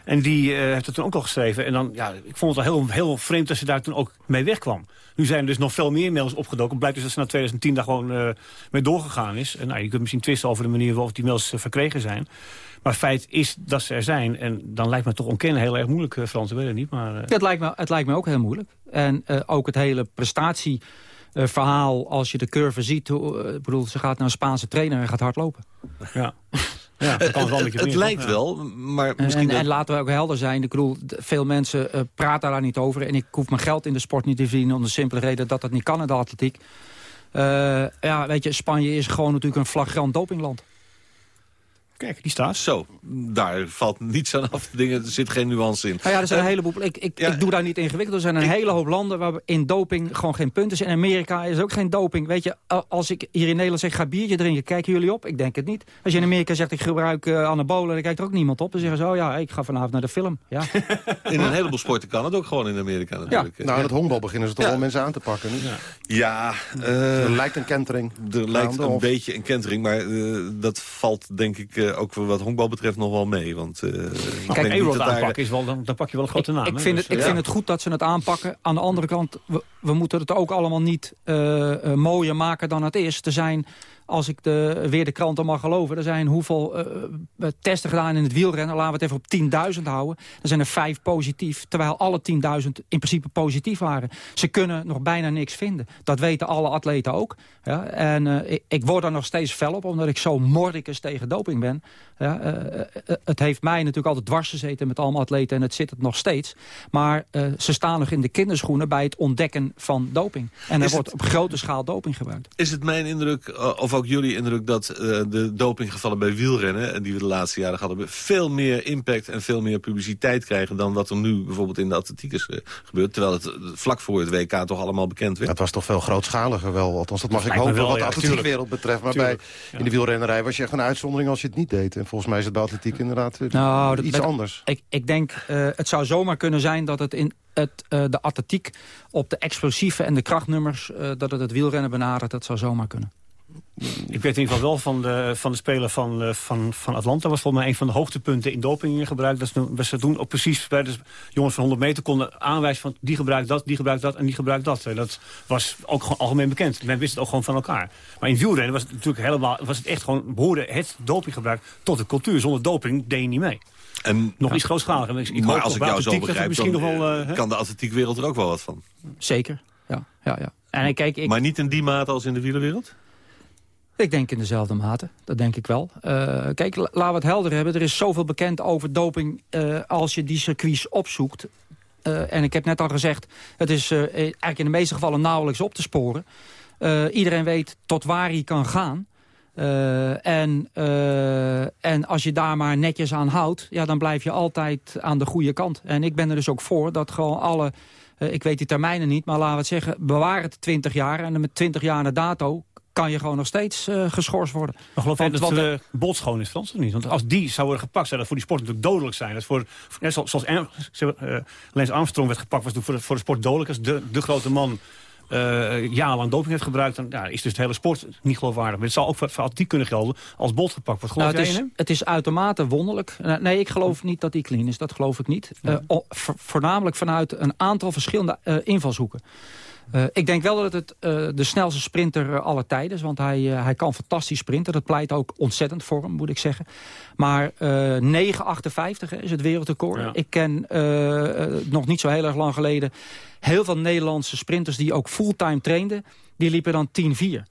En die uh, heeft het toen ook al geschreven. En dan, ja, ik vond het al heel, heel vreemd dat ze daar toen ook mee wegkwam. Nu zijn er dus nog veel meer mails opgedoken. Blijkt dus dat ze na 2010 daar gewoon uh, mee doorgegaan is. En nou, je kunt misschien twisten over de manier waarop die mails uh, verkregen zijn. Maar feit is dat ze er zijn. En dan lijkt me toch ontkennen heel erg moeilijk, Frans. Ik weet het niet, maar... Uh... Het, lijkt me, het lijkt me ook heel moeilijk. En ook het hele prestatieverhaal, als je de curve ziet... ik bedoel, ze gaat naar een Spaanse trainer en gaat hardlopen. Ja. Ja, het, het, het lijkt ja. wel, maar misschien... En, en, en, laten we ook helder zijn. Ik bedoel, veel mensen uh, praten daar niet over. En ik hoef mijn geld in de sport niet te verdienen... om de simpele reden dat dat niet kan in de atletiek. Uh, ja, weet je, Spanje is gewoon natuurlijk een flagrant dopingland. Kijk, die staat. Zo, daar valt niets aan af te dingen. Er zit geen nuance in. Nou ja, er zijn uh, een heleboel... Ik, ik, ja. ik doe daar niet ingewikkeld. Er zijn een ik, hele hoop landen waar in doping gewoon geen punten zijn. In Amerika is ook geen doping. Weet je, als ik hier in Nederland zeg, ga biertje drinken, kijken jullie op? Ik denk het niet. Als je in Amerika zegt, ik gebruik uh, anabolen, dan kijkt er ook niemand op. Dan zeggen ze, oh ja, ik ga vanavond naar de film. Ja. in een heleboel sporten kan het ook gewoon in Amerika natuurlijk. Ja. Nou, in het honkbal beginnen ze toch wel mensen aan te pakken. Nu. Ja. Uh, er lijkt een kentering. Er lijkt een of... beetje een kentering, maar dat valt denk ik je ook wat honkbal betreft nog wel mee. Want, uh, Kijk, Erod aanpakken is wel, dan, dan pak je wel een grote naam. Ik, vind, het, ik vind het goed dat ze het aanpakken. Aan de andere kant, we, we moeten het ook allemaal niet uh, mooier maken dan het is. Er zijn als ik de, weer de kranten mag geloven... er zijn hoeveel uh, testen gedaan in het wielrennen. Laten we het even op 10.000 houden. Er zijn er vijf positief, terwijl alle 10.000 in principe positief waren. Ze kunnen nog bijna niks vinden. Dat weten alle atleten ook. Ja? En uh, ik, ik, word er nog steeds fel op, omdat ik zo mordicus tegen doping ben. Ja? Uh, het heeft mij natuurlijk altijd dwars gezeten met allemaal atleten... en het zit het nog steeds. Maar ze staan nog in de kinderschoenen bij het ontdekken van doping. En er wordt op grote schaal doping gebruikt. Is het mijn indruk, of ook jullie indruk dat uh, de dopinggevallen bij wielrennen... en die we de laatste jaren hadden... veel meer impact en veel meer publiciteit krijgen... dan wat er nu bijvoorbeeld in de atletiek is uh, gebeurd. Terwijl het vlak voor het WK toch allemaal bekend werd. Ja, het was toch veel grootschaliger wel. Althans, dat mag ik hopen wel, wat de ja, atletiekwereld betreft. Maar tuurlijk, bij, ja. in de wielrennerij was je echt een uitzondering als je het niet deed. En volgens mij is het bij atletiek inderdaad nou, iets dat, anders. Ik, ik denk, het zou zomaar kunnen zijn dat het in het, uh, de atletiek op de explosieve en de krachtnummers... Uh, dat het het wielrennen benadert, dat zou zomaar kunnen. Ik weet in ieder geval wel van de, van de speler van, van, van Atlanta. was volgens mij een van de hoogtepunten in dopinggebruik. Dat ze, ze toen ook precies bij de jongens van 100 meter konden aanwijzen van... die gebruikt dat, die gebruikt dat en die gebruikt dat. Dat was ook gewoon algemeen bekend. Men wist het ook gewoon van elkaar. Maar in wielrennen was het natuurlijk helemaal... was het echt gewoon behoorde het dopinggebruik tot de cultuur. Zonder doping deed je niet mee. En, nog iets grootschaliger. Ik, ik maar als ik jou zo begrijp, dan nog wel, uh, kan de atletiekwereld er ook wel wat van. Zeker, ja. ja, ja. En kijk, ik... Maar niet in die mate als in de wielerwereld? Ik denk in dezelfde mate, dat denk ik wel. Uh, kijk, laten we het helder hebben. Er is zoveel bekend over doping uh, als je die circuits opzoekt. Uh, en ik heb net al gezegd, het is eigenlijk in de meeste gevallen nauwelijks op te sporen. iedereen weet tot waar hij kan gaan. En, en als je daar maar netjes aan houdt... Ja, dan blijf je altijd aan de goede kant. En ik ben er dus ook voor dat gewoon alle... Ik weet die termijnen niet, maar laten we het zeggen... bewaar het 20 jaar en met 20 jaar na dato kan je gewoon nog steeds geschorst worden. Maar geloof dat de bot schoon is, Frans, of niet? Want als die zou worden gepakt, zou dat voor die sport natuurlijk dodelijk zijn. Dat voor, net zoals, zoals Lance Armstrong werd gepakt, was voor de, voor de sport dodelijk. Als de, de grote man uh, jarenlang doping heeft gebruikt... dan ja, is dus de hele sport niet geloofwaardig. Maar het zal ook voor, voor atletiek kunnen gelden als Bolt gepakt wordt. Geloof nou, het, is, het is uitermate wonderlijk. Nee, ik geloof niet dat hij clean is. Dat geloof ik niet. Uh, voornamelijk vanuit een aantal verschillende uh, invalshoeken. Uh, ik denk wel dat het uh, de snelste sprinter uh, aller tijden is. Want hij, hij kan fantastisch sprinten. Dat pleit ook ontzettend voor hem, moet ik zeggen. Maar 9,58 is het wereldrecord. Ja. Ik ken nog niet zo heel erg lang geleden... heel veel Nederlandse sprinters die ook fulltime trainden. Die liepen dan 10-4.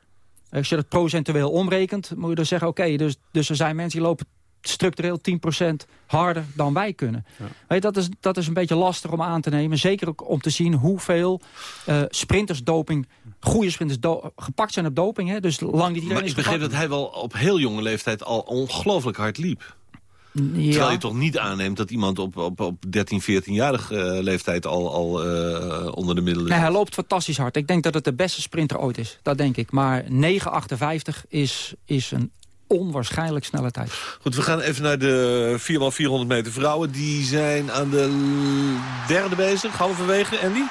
Als je dat procentueel omrekent, moet je dan zeggen... oké, dus, dus er zijn mensen die lopen structureel 10% harder dan wij kunnen. Ja. Weet, dat, is, dat is een beetje lastig om aan te nemen. Zeker ook om te zien hoeveel uh, sprinters doping, goede sprinters gepakt zijn op doping. Hè? Dus lang niet maar ik begreep dat hij wel op heel jonge leeftijd al ongelooflijk hard liep. Ja. Terwijl je toch niet aanneemt dat iemand op, op, op 13, 14-jarige uh, leeftijd al, al uh, onder de middelen nee, Hij loopt fantastisch hard. Ik denk dat het de beste sprinter ooit is. Dat denk ik. Maar 9,58 is, is een onwaarschijnlijk snelle tijd. Goed, we gaan even naar de 4x400 meter vrouwen. Die zijn aan de derde bezig, halverwege. Andy?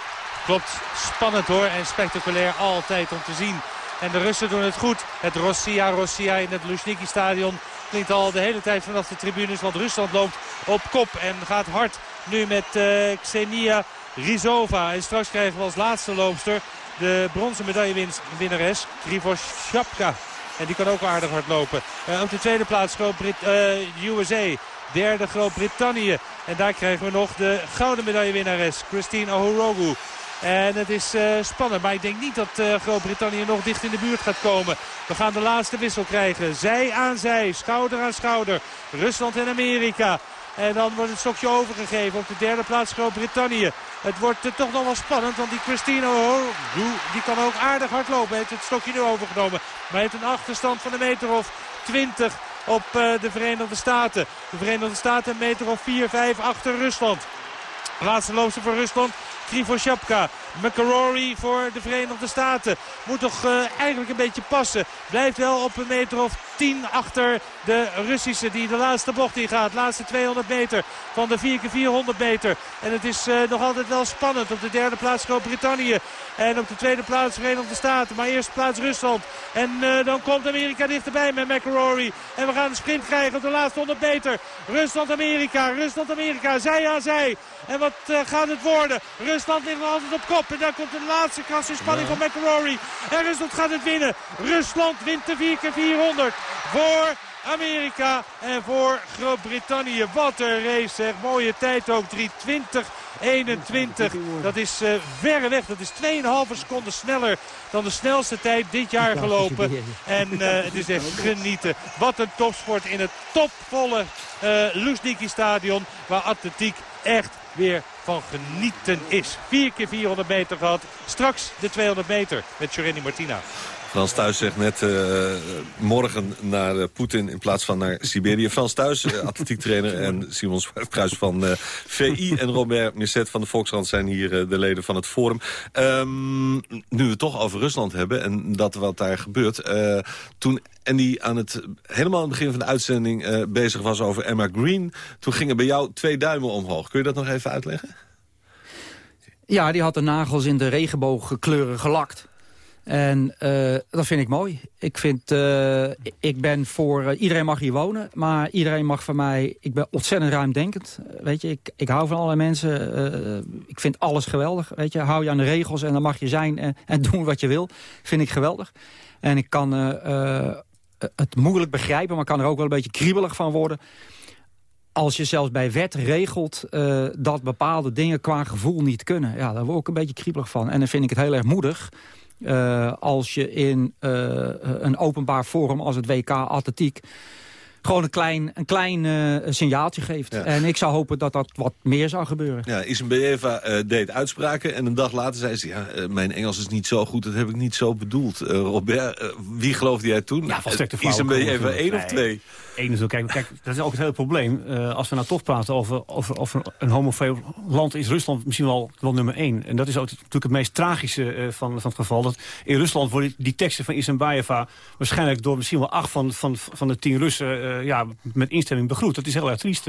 Klopt, spannend hoor en spectaculair altijd om te zien. En de Russen doen het goed. Het Rossia Rossia in het Luzhniki stadion klinkt al de hele tijd vanaf de tribunes. Want Rusland loopt op kop en gaat hard nu met uh, Xenia Rizova. En straks krijgen we als laatste loopster de bronzen medaillewinnares Krivosjapka. En die kan ook aardig hard lopen. Uh, op de tweede plaats Groot-Brit uh, USA. Derde Groot-Brittannië. En daar krijgen we nog de gouden medaillewinnares Christine Ahorogu. En het is uh, spannend. Maar ik denk niet dat Groot-Brittannië nog dicht in de buurt gaat komen. We gaan de laatste wissel krijgen. Zij aan zij. Schouder aan schouder. Rusland en Amerika. En dan wordt het stokje overgegeven op de derde plaats Groot-Brittannië. Het wordt uh, toch nog wel spannend, want die Christine O'Horu, die kan ook aardig hard lopen. Heeft het stokje nu overgenomen. Maar heeft een achterstand van een meter of 20 op uh, de Verenigde Staten. De Verenigde Staten een meter of 4, 5 achter Rusland. Laatste loopster voor Rusland. Krivosjapka. McElroy voor de Verenigde Staten. Moet toch eigenlijk een beetje passen. Blijft wel op een meter of 10 achter de Russische die de laatste bocht in gaat. Laatste 200 meter van de 4x400 meter. En het is nog altijd wel spannend. Op de derde plaats Groot-Brittannië. En op de tweede plaats Verenigde Staten. Maar eerst plaats Rusland. En dan komt Amerika dichterbij met McElroy. En we gaan een sprint krijgen op de laatste 100 meter. Rusland-Amerika, Rusland-Amerika, zij aan zij. En wat uh, gaat het worden? Rusland ligt nog altijd op kop. En daar komt de laatste krasse spanning van McElroy. En Rusland gaat het winnen. Rusland wint de 4x400 voor Amerika en voor Groot-Brittannië. Wat een race zeg. Mooie tijd ook. 320. 21. Dat is uh, verre weg. Dat is 2,5 seconden sneller dan de snelste tijd dit jaar gelopen. En uh, het is echt genieten. Wat een topsport in het topvolle uh, Luzhniki stadion. Waar atletiek echt weer van genieten is. 4 keer 400 meter gehad. Straks de 200 meter met Jorenny Martina. Frans Thuis zegt net uh, morgen naar uh, Poetin in plaats van naar Siberië. Frans Thuis, uh, atletiektrainer en Simon Kruis van VI en Robert Misset van de Volkskrant zijn hier de leden van het Forum. Um, nu we het toch over Rusland hebben en dat wat daar gebeurt. toen Andy aan het helemaal aan het begin van de uitzending bezig was over Emma Green, toen gingen bij jou twee duimen omhoog. Kun je dat nog even uitleggen? Ja, die had de nagels in de regenboogkleuren gelakt. En uh, dat vind ik mooi. Ik, vind, uh, ik ben voor... Uh, iedereen mag hier wonen, maar iedereen mag van mij... Ik ben ontzettend ruimdenkend. weet je, ik, ik hou van allerlei mensen. ik vind alles geweldig. Weet je, hou je aan de regels en dan mag je zijn en, en doen wat je wil. Vind ik geweldig. En ik kan het moeilijk begrijpen, maar kan er ook wel een beetje kriebelig van worden als je zelfs bij wet regelt dat bepaalde dingen qua gevoel niet kunnen. Ja, daar word ik een beetje kriebelig van. En dan vind ik het heel erg moedig als je in uh, een openbaar forum als het WK Atletiek gewoon een klein, een klein uh, signaaltje geeft. Ja. En ik zou hopen dat dat wat meer zou gebeuren. Ja, uh, deed uitspraken en een dag later zei ze... ja, uh, mijn Engels is niet zo goed, dat heb ik niet zo bedoeld. Robert, wie geloofde jij toen? Ja, volstrekt één of twee? Eén is kijk, kijk, dat is ook het hele probleem. Uh, als we nou toch praten over, over, over een homofoob land... is Rusland misschien wel, wel nummer één. En dat is ook natuurlijk het meest tragische uh, van, van het geval. Dat in Rusland worden die teksten van Isenbaeva... waarschijnlijk door misschien wel acht van, van, van de tien Russen... Uh, ja, met instemming begroet. Dat is heel erg triest.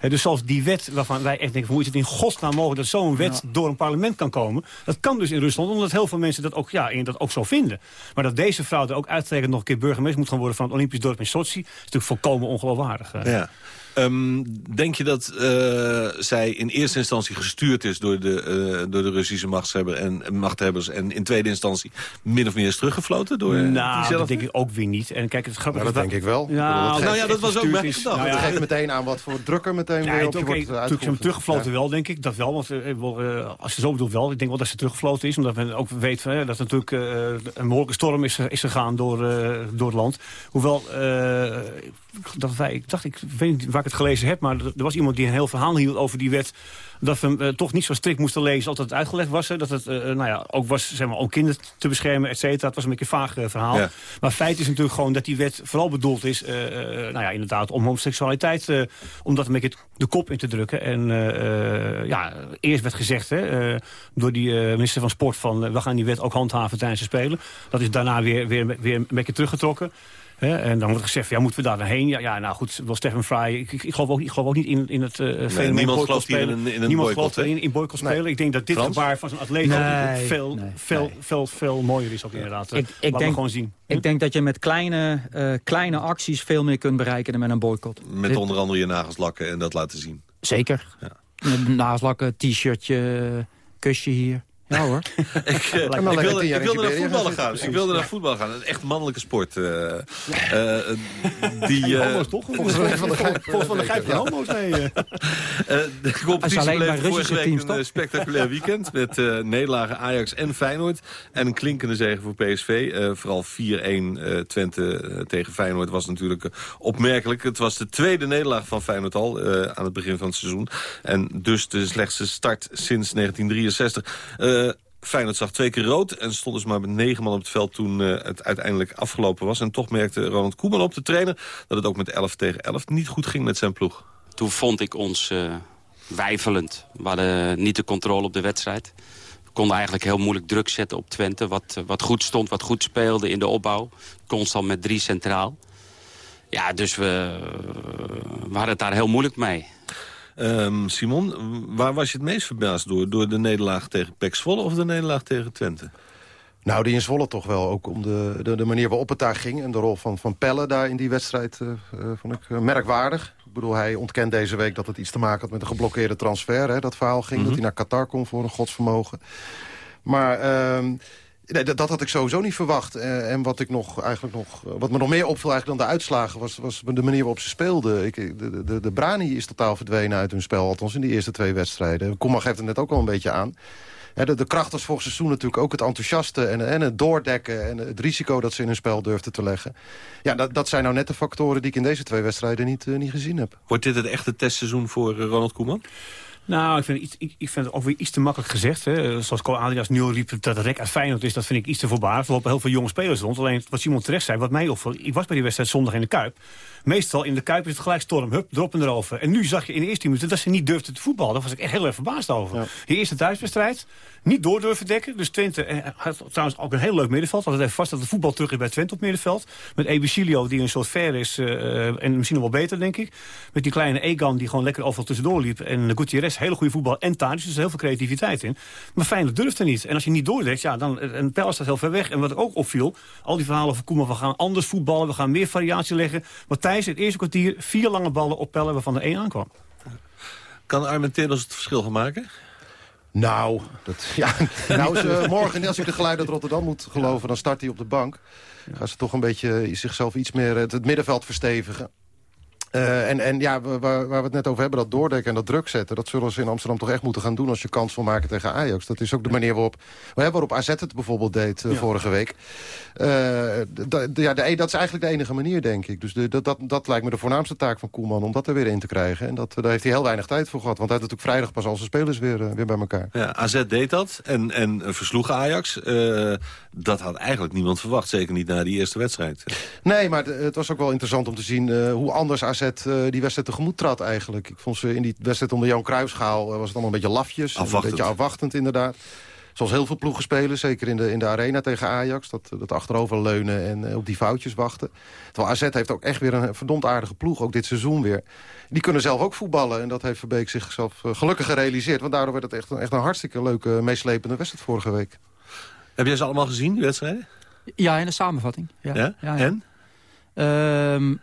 dus zelfs die wet waarvan wij echt denken... hoe is het in godsnaam mogelijk dat zo'n wet ja. door een parlement kan komen... dat kan dus in Rusland, omdat heel veel mensen dat ook, ja, dat ook zo vinden. Maar dat deze vrouw er ook uittrekkend nog een keer burgemeester moet gaan worden... van het Olympisch dorp in Sochi... is natuurlijk volkomen ongeloofwaardig. Ja. Um, denk je dat uh, zij in eerste instantie gestuurd is door de, uh, door de Russische machtshebber en, machthebbers... en in tweede instantie min of meer is teruggefloten door Nou, dat denk ik ook weer niet. En kijk, het grappige nou, dat denk ik wel. Nou ja, dat was ook mijn gedachte. Nou ja, dat geeft meteen aan wat voor drukker meteen ja, weer op je okay, wordt uitgeoefend. teruggefloten ja. wel, denk ik. Dat wel, want uh, als je zo bedoelt wel. Ik denk wel dat ze teruggefloten is. Omdat men ook weet dat er natuurlijk een behoorlijke storm is, is gegaan door, door het land. Hoewel dat wij, ik dacht, ik weet niet waar ik het gelezen heb... maar er was iemand die een heel verhaal hield over die wet... dat we hem uh, toch niet zo strikt moesten lezen als het uitgelegd was. Hè, dat het uh, nou ja, ook was zeg maar, om kinderen te beschermen, et cetera. Het was een beetje een vaag uh, verhaal. Ja. Maar feit is natuurlijk gewoon dat die wet vooral bedoeld is... nou ja, inderdaad, om homoseksualiteit... om dat een beetje de kop in te drukken. En ja, eerst werd gezegd hè, door die minister van Sport... van we gaan die wet ook handhaven tijdens de Spelen. Dat is daarna weer, weer, weer een beetje teruggetrokken. He, en dan wordt gezegd, ja, moeten we daar naarheen? Ja, ja nou goed, wel Stefan Fry. Ik, ik, ik, geloof ook, ik geloof ook niet in, in het uh, nee, Niemand gelooft hier in een, in een niemand boycott, in, in boycott spelen. Nee. Ik denk dat dit Frans? gebaar van zo'n atleet nee, veel, nee, veel, veel, veel mooier is ook inderdaad. Ik, ik denk, gewoon zien. Ik denk dat je met kleine, uh, kleine acties veel meer kunt bereiken dan met een boycott. Met dit, onder andere je nagels lakken en dat laten zien. Zeker. Ja. Nagels lakken, t-shirtje, kusje hier. Ja hoor. ik, uh, ik, wilde, ik wilde naar voetballen gaan. Ik wilde naar voetbal gaan. Een echt mannelijke sport. Uh, uh, die, homo's toch? Volgens van de Gijp. Volgens van de Gijp geen homo's, nee. de competitie bleef vorige week een spectaculair weekend. Met nederlagen Ajax en Feyenoord. En een klinkende zege voor PSV. vooral 4-1 Twente tegen Feyenoord was natuurlijk opmerkelijk. Het was de tweede nederlaag van Feyenoord al aan het begin van het seizoen. En dus de slechtste start sinds 1963. Feyenoord zag twee keer rood en stond dus maar met negen man op het veld toen uh, het uiteindelijk afgelopen was. En toch merkte Ronald Koeman op de trainer dat het ook met 11 tegen 11 niet goed ging met zijn ploeg. Toen vond ik ons uh, wijfelend. We hadden niet de controle op de wedstrijd. We konden eigenlijk heel moeilijk druk zetten op Twente. Wat, wat goed stond, wat goed speelde in de opbouw. Constant met drie centraal. Ja, dus we, hadden het daar heel moeilijk mee. Um, Simon, waar was je het meest verbaasd door? Door de nederlaag tegen Pek Zwolle of de nederlaag tegen Twente? Nou, die in Zwolle toch wel. Ook om de, de, de, manier waarop het daar ging. En de rol van, van Pelle daar in die wedstrijd uh, uh, vond ik uh, merkwaardig. Ik bedoel, hij ontkent deze week dat het iets te maken had met een geblokkeerde transfer. Hè, dat verhaal ging, mm -hmm. dat hij naar Qatar kon voor een godsvermogen. Maar... Ehm, Nee, dat, had ik sowieso niet verwacht. Uh, en wat, ik nog, eigenlijk nog, wat me nog meer opviel eigenlijk dan de uitslagen... was, was de manier waarop ze speelden. Ik, de, de, de Brani is totaal verdwenen uit hun spel. Althans in die eerste twee wedstrijden. Koeman geeft het net ook al een beetje aan. De, de, kracht was vorig seizoen natuurlijk ook het enthousiaste... En, en het doordekken en het risico dat ze in hun spel durfden te leggen. Ja, dat, dat zijn nou net de factoren die ik in deze twee wedstrijden niet, niet gezien heb. Wordt dit het echte testseizoen voor Ronald Koeman? Nou, ik vind, ik, vind het ook weer iets te makkelijk gezegd. Hè. Zoals Cole Adriaas nu riep dat het rek uit Feyenoord is... dat vind ik iets te voorbaar. Er lopen heel veel jonge spelers rond. Alleen wat Simon terecht zei, wat mij opviel... ik was bij die wedstrijd zondag in de Kuip. Meestal in de Kuip is het gelijk storm, hup, droppen erover. En nu zag je in de eerste minuten dat ze niet durfden te voetballen. Daar was ik echt heel erg verbaasd over. Ja. De eerste thuiswedstrijd, niet door durven dekken. Dus Twente eh, had trouwens ook een heel leuk middenveld. Want het heeft vast dat de voetbal terug is bij Twente op middenveld. Met Ebicilio, die een soort ver is. Uh, en misschien nog wel beter, denk ik. Met die kleine Egan, die gewoon lekker overal tussendoor liep. En Gutierrez, hele goede voetbal. En Tadic, dus heel veel creativiteit in. Maar Feyenoord durfde niet. En als je niet doordekt, ja, dan... En Pijl staat heel ver weg. En wat ook opviel, al die verhalen van Koeman... we gaan anders voetballen, we gaan meer variatie leggen. Maar Thijs, het eerste kwartier, vier lange ballen oppellen... waarvan er één aankwam. Kan Armenteros het verschil gaan maken? Nou, dat, ja, nou is, uh, morgen, als ik de geluid uit Rotterdam moet geloven... dan start hij op de bank. Gaan ze toch een beetje zichzelf iets meer het, het middenveld verstevigen. Uh, en, en ja, waar, waar, we het net over hebben, dat doordekken en dat druk zetten... dat zullen ze in Amsterdam toch echt moeten gaan doen... als je kans wil maken tegen Ajax. Dat is ook de manier waarop, waarop AZ het bijvoorbeeld deed uh, ja. vorige week. Uh, ja, de, dat is eigenlijk de enige manier, denk ik. Dus de, dat, dat, dat lijkt me de voornaamste taak van Koeman... om dat er weer in te krijgen. En dat, daar heeft hij heel weinig tijd voor gehad. Want hij had natuurlijk vrijdag pas al zijn spelers weer, weer bij elkaar. Ja, AZ deed dat en, en versloeg Ajax. Dat had eigenlijk niemand verwacht. Zeker niet na die eerste wedstrijd. Nee, maar het was ook wel interessant om te zien... hoe anders AZ die wedstrijd tegemoet trad eigenlijk. Ik vond ze in die wedstrijd onder Jan Cruijffschaal... was het allemaal een beetje lafjes. Afwachtend. Een beetje afwachtend, inderdaad. Zoals heel veel ploegen spelen, zeker in de, in de arena tegen Ajax. Dat, dat achterover leunen en op die foutjes wachten. Terwijl AZ heeft ook echt weer een verdomd aardige ploeg, ook dit seizoen weer. Die kunnen zelf ook voetballen en dat heeft Verbeek zichzelf gelukkig gerealiseerd. Want daardoor werd het echt, echt een hartstikke leuke, meeslepende wedstrijd vorige week. Heb jij ze allemaal gezien, die wedstrijden? Ja, in de samenvatting. Ja. ja? ja, ja. En? Um,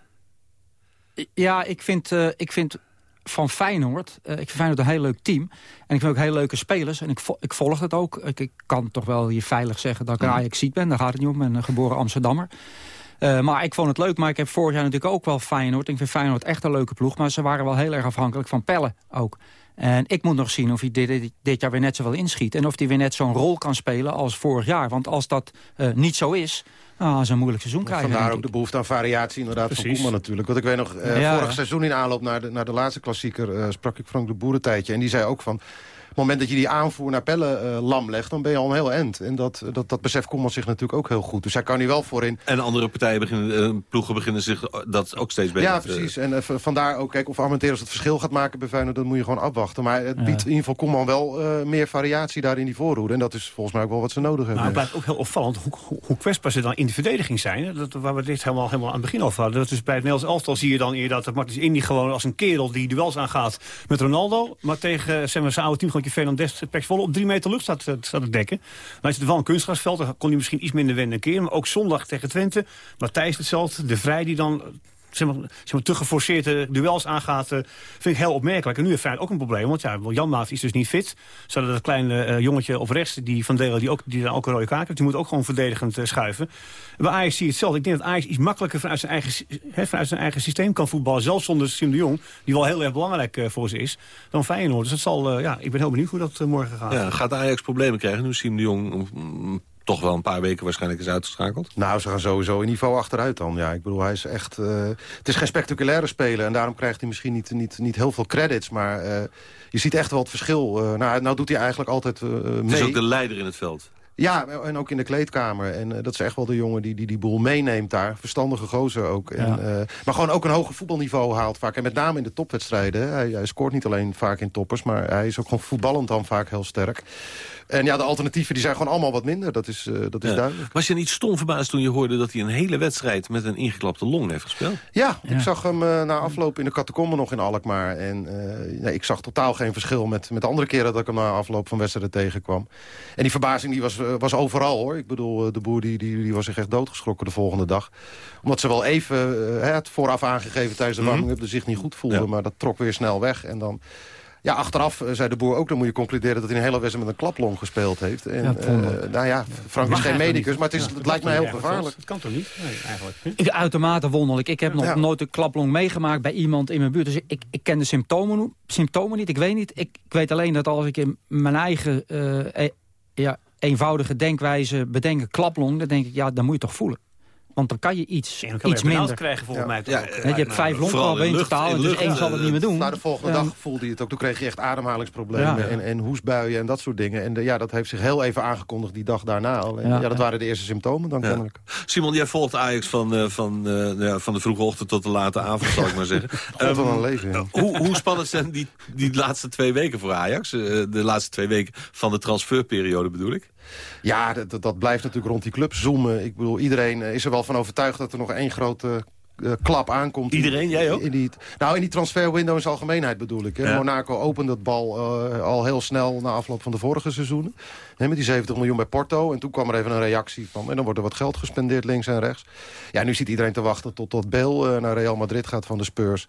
ja, ik vind, uh, ik vind van Feyenoord... Uh, ik vind Feyenoord een heel leuk team. En ik vind ook heel leuke spelers. En ik, vo ik volg het ook. Ik, ik, kan toch wel hier veilig zeggen dat ik een Ajax ziet ben. Daar gaat het niet om. Ik ben een geboren Amsterdammer. Uh, maar ik vond het leuk. Maar ik heb vorig jaar natuurlijk ook wel Feyenoord. Ik vind Feyenoord echt een leuke ploeg. Maar ze waren wel heel erg afhankelijk van Pelle ook. En ik moet nog zien of hij dit, dit, jaar weer net zoveel inschiet. En of hij weer net zo'n rol kan spelen als vorig jaar. Want als dat uh, niet zo is, ah, is een moeilijk seizoen krijgen. Vandaar ook de behoefte aan variatie inderdaad Precies. van Koeman natuurlijk. Want ik weet nog, uh, ja, vorig ja. seizoen in aanloop naar de, naar de laatste klassieker... Uh, sprak ik Frank de Boerentijdje. En die zei ook van... Op het moment dat je die aanvoer naar Pelle uh, lam legt... dan ben je al een heel end. En dat, dat, dat beseft Koeman zich natuurlijk ook heel goed. Dus hij kan nu wel voorin... En andere partijen beginnen, uh, ploegen beginnen zich dat ook steeds beter Ja, precies. En uh, vandaar ook, kijk, of Armenteros het verschil gaat maken bij Feyenoord... dat moet je gewoon afwachten. Maar het ja. biedt in ieder geval Koeman wel meer variatie daar in die voorhoede. En dat is volgens mij ook wel wat ze nodig hebben. Nou, het blijft ook heel opvallend hoe, hoe, hoe kwetsbaar ze dan in de verdediging zijn. Dat, waar we dit helemaal, helemaal aan het begin over hadden. Dat is bij het Nederlands elftal zie je dan eerder dat Martins Indy gewoon als een kerel... die duels aangaat met Ronaldo. Maar tegen zeg maar, zijn oude teamgenootje Fernandes volle op drie meter lucht staat, staat te dekken. Dan is het wel een kunstgrasveld, dan kon hij misschien iets minder wennen keer. Maar ook zondag tegen Twente, Matthijs hetzelfde. De Vrij die dan zeg maar, te geforceerde duels aangaat, vind ik heel opmerkelijk. En nu heeft Feyenoord ook een probleem, want ja, Jan Maat is dus niet fit. Hadden dat kleine uh, jongetje op rechts, die van Delen, die, ook, die dan ook een rode kaart heeft, die moet ook gewoon verdedigend uh, schuiven. Bij Ajax zie je hetzelfde. Ik denk dat Ajax iets makkelijker vanuit zijn eigen, vanuit zijn eigen systeem kan voetballen, zelfs zonder Sim de Jong, die wel heel erg belangrijk voor ze is, dan Feyenoord. Dus dat zal, ja, ik ben heel benieuwd hoe dat morgen gaat. Ja, gaat Ajax problemen krijgen nu Sim de Jong toch wel een paar weken waarschijnlijk is uitgeschakeld? Nou, ze gaan sowieso in niveau achteruit dan. Ja, ik bedoel, hij is echt... Uh, het is geen spectaculaire speler en daarom krijgt hij misschien niet, niet, niet heel veel credits. Maar uh, je ziet echt wel het verschil. Uh, nou, nou doet hij eigenlijk altijd mee. Het is ook de leider in het veld. Ja, en ook in de kleedkamer. En uh, dat is echt wel de jongen die die, die boel meeneemt daar. Verstandige gozer ook. En, uh, maar gewoon ook een hoger voetbalniveau haalt vaak. En met name in de topwedstrijden. Hij, hij, scoort niet alleen vaak in toppers... maar hij is ook gewoon voetballend dan vaak heel sterk. En ja, de alternatieven die zijn gewoon allemaal wat minder. Dat is, uh, dat is ja. duidelijk. Was je niet stom verbaasd toen je hoorde dat hij een hele wedstrijd... met een ingeklapte long heeft gespeeld? Ja, ja. ik zag hem na afloop in de catacombe nog in Alkmaar. En nee, ik zag totaal geen verschil met, met andere keren... dat ik hem na afloop van wedstrijden tegenkwam. En die verbazing die was, was overal hoor. Ik bedoel, de boer die, die, die was zich echt doodgeschrokken de volgende dag. Omdat ze wel even uh, het vooraf aangegeven tijdens de warming-up... de zich niet goed voelde, ja. maar dat trok weer snel weg. En dan... Ja, achteraf zei de boer ook, dan moet je concluderen... dat hij een hele wedstrijd met een klaplong gespeeld heeft. En, ja, uh, nou ja, Frank is geen medicus, maar het, is, ja, het lijkt mij heel gevaarlijk. Dat kan toch niet, nee, eigenlijk. Ik, uitermate wonderlijk. Ik heb nog ja. nooit een klaplong meegemaakt bij iemand in mijn buurt. Dus ik, ik ken de symptomen, symptomen niet, ik weet niet. Ik, ik weet alleen dat als ik in mijn eigen... Uh, ja, eenvoudige denkwijze bedenken, klaplong... dan denk ik, ja, dan moet je toch voelen. Want dan kan je iets, kan iets je minder. krijgen volgens ja. mij. Ja, ja, je hebt vijf longklabben in totaal, en dus één zal het niet meer doen. Na de volgende Ja. dag voelde je het ook. Toen kreeg je echt ademhalingsproblemen Ja. en, en hoesbuien en dat soort dingen. En de, ja, dat heeft zich heel even aangekondigd die dag daarna al. En, Ja. ja, dat waren de eerste symptomen dan kennelijk. Simon, jij volgt Ajax van, uh, van, uh, ja, van de vroege ochtend tot de late avond, zal ik maar zeggen. God, wat een leven, ja. hoe, hoe spannend zijn die, die laatste twee weken voor Ajax? Uh, de laatste twee weken van de transferperiode bedoel ik? Ja, dat, dat blijft natuurlijk rond die club zoomen. Ik bedoel, iedereen eh, is er wel van overtuigd dat er nog één grote uh, klap aankomt. Iedereen, jij ook? In die, nou, in die transferwindow in zijn algemeenheid bedoel ik. Hè. Ja. Monaco opende het bal uh, al heel snel na afloop van de vorige seizoenen. Met die 70 miljoen bij Porto. En toen kwam er even een reactie van... en dan wordt er wat geld gespendeerd links en rechts. Ja, nu zit iedereen te wachten tot, uh, naar Real Madrid gaat van de Spurs.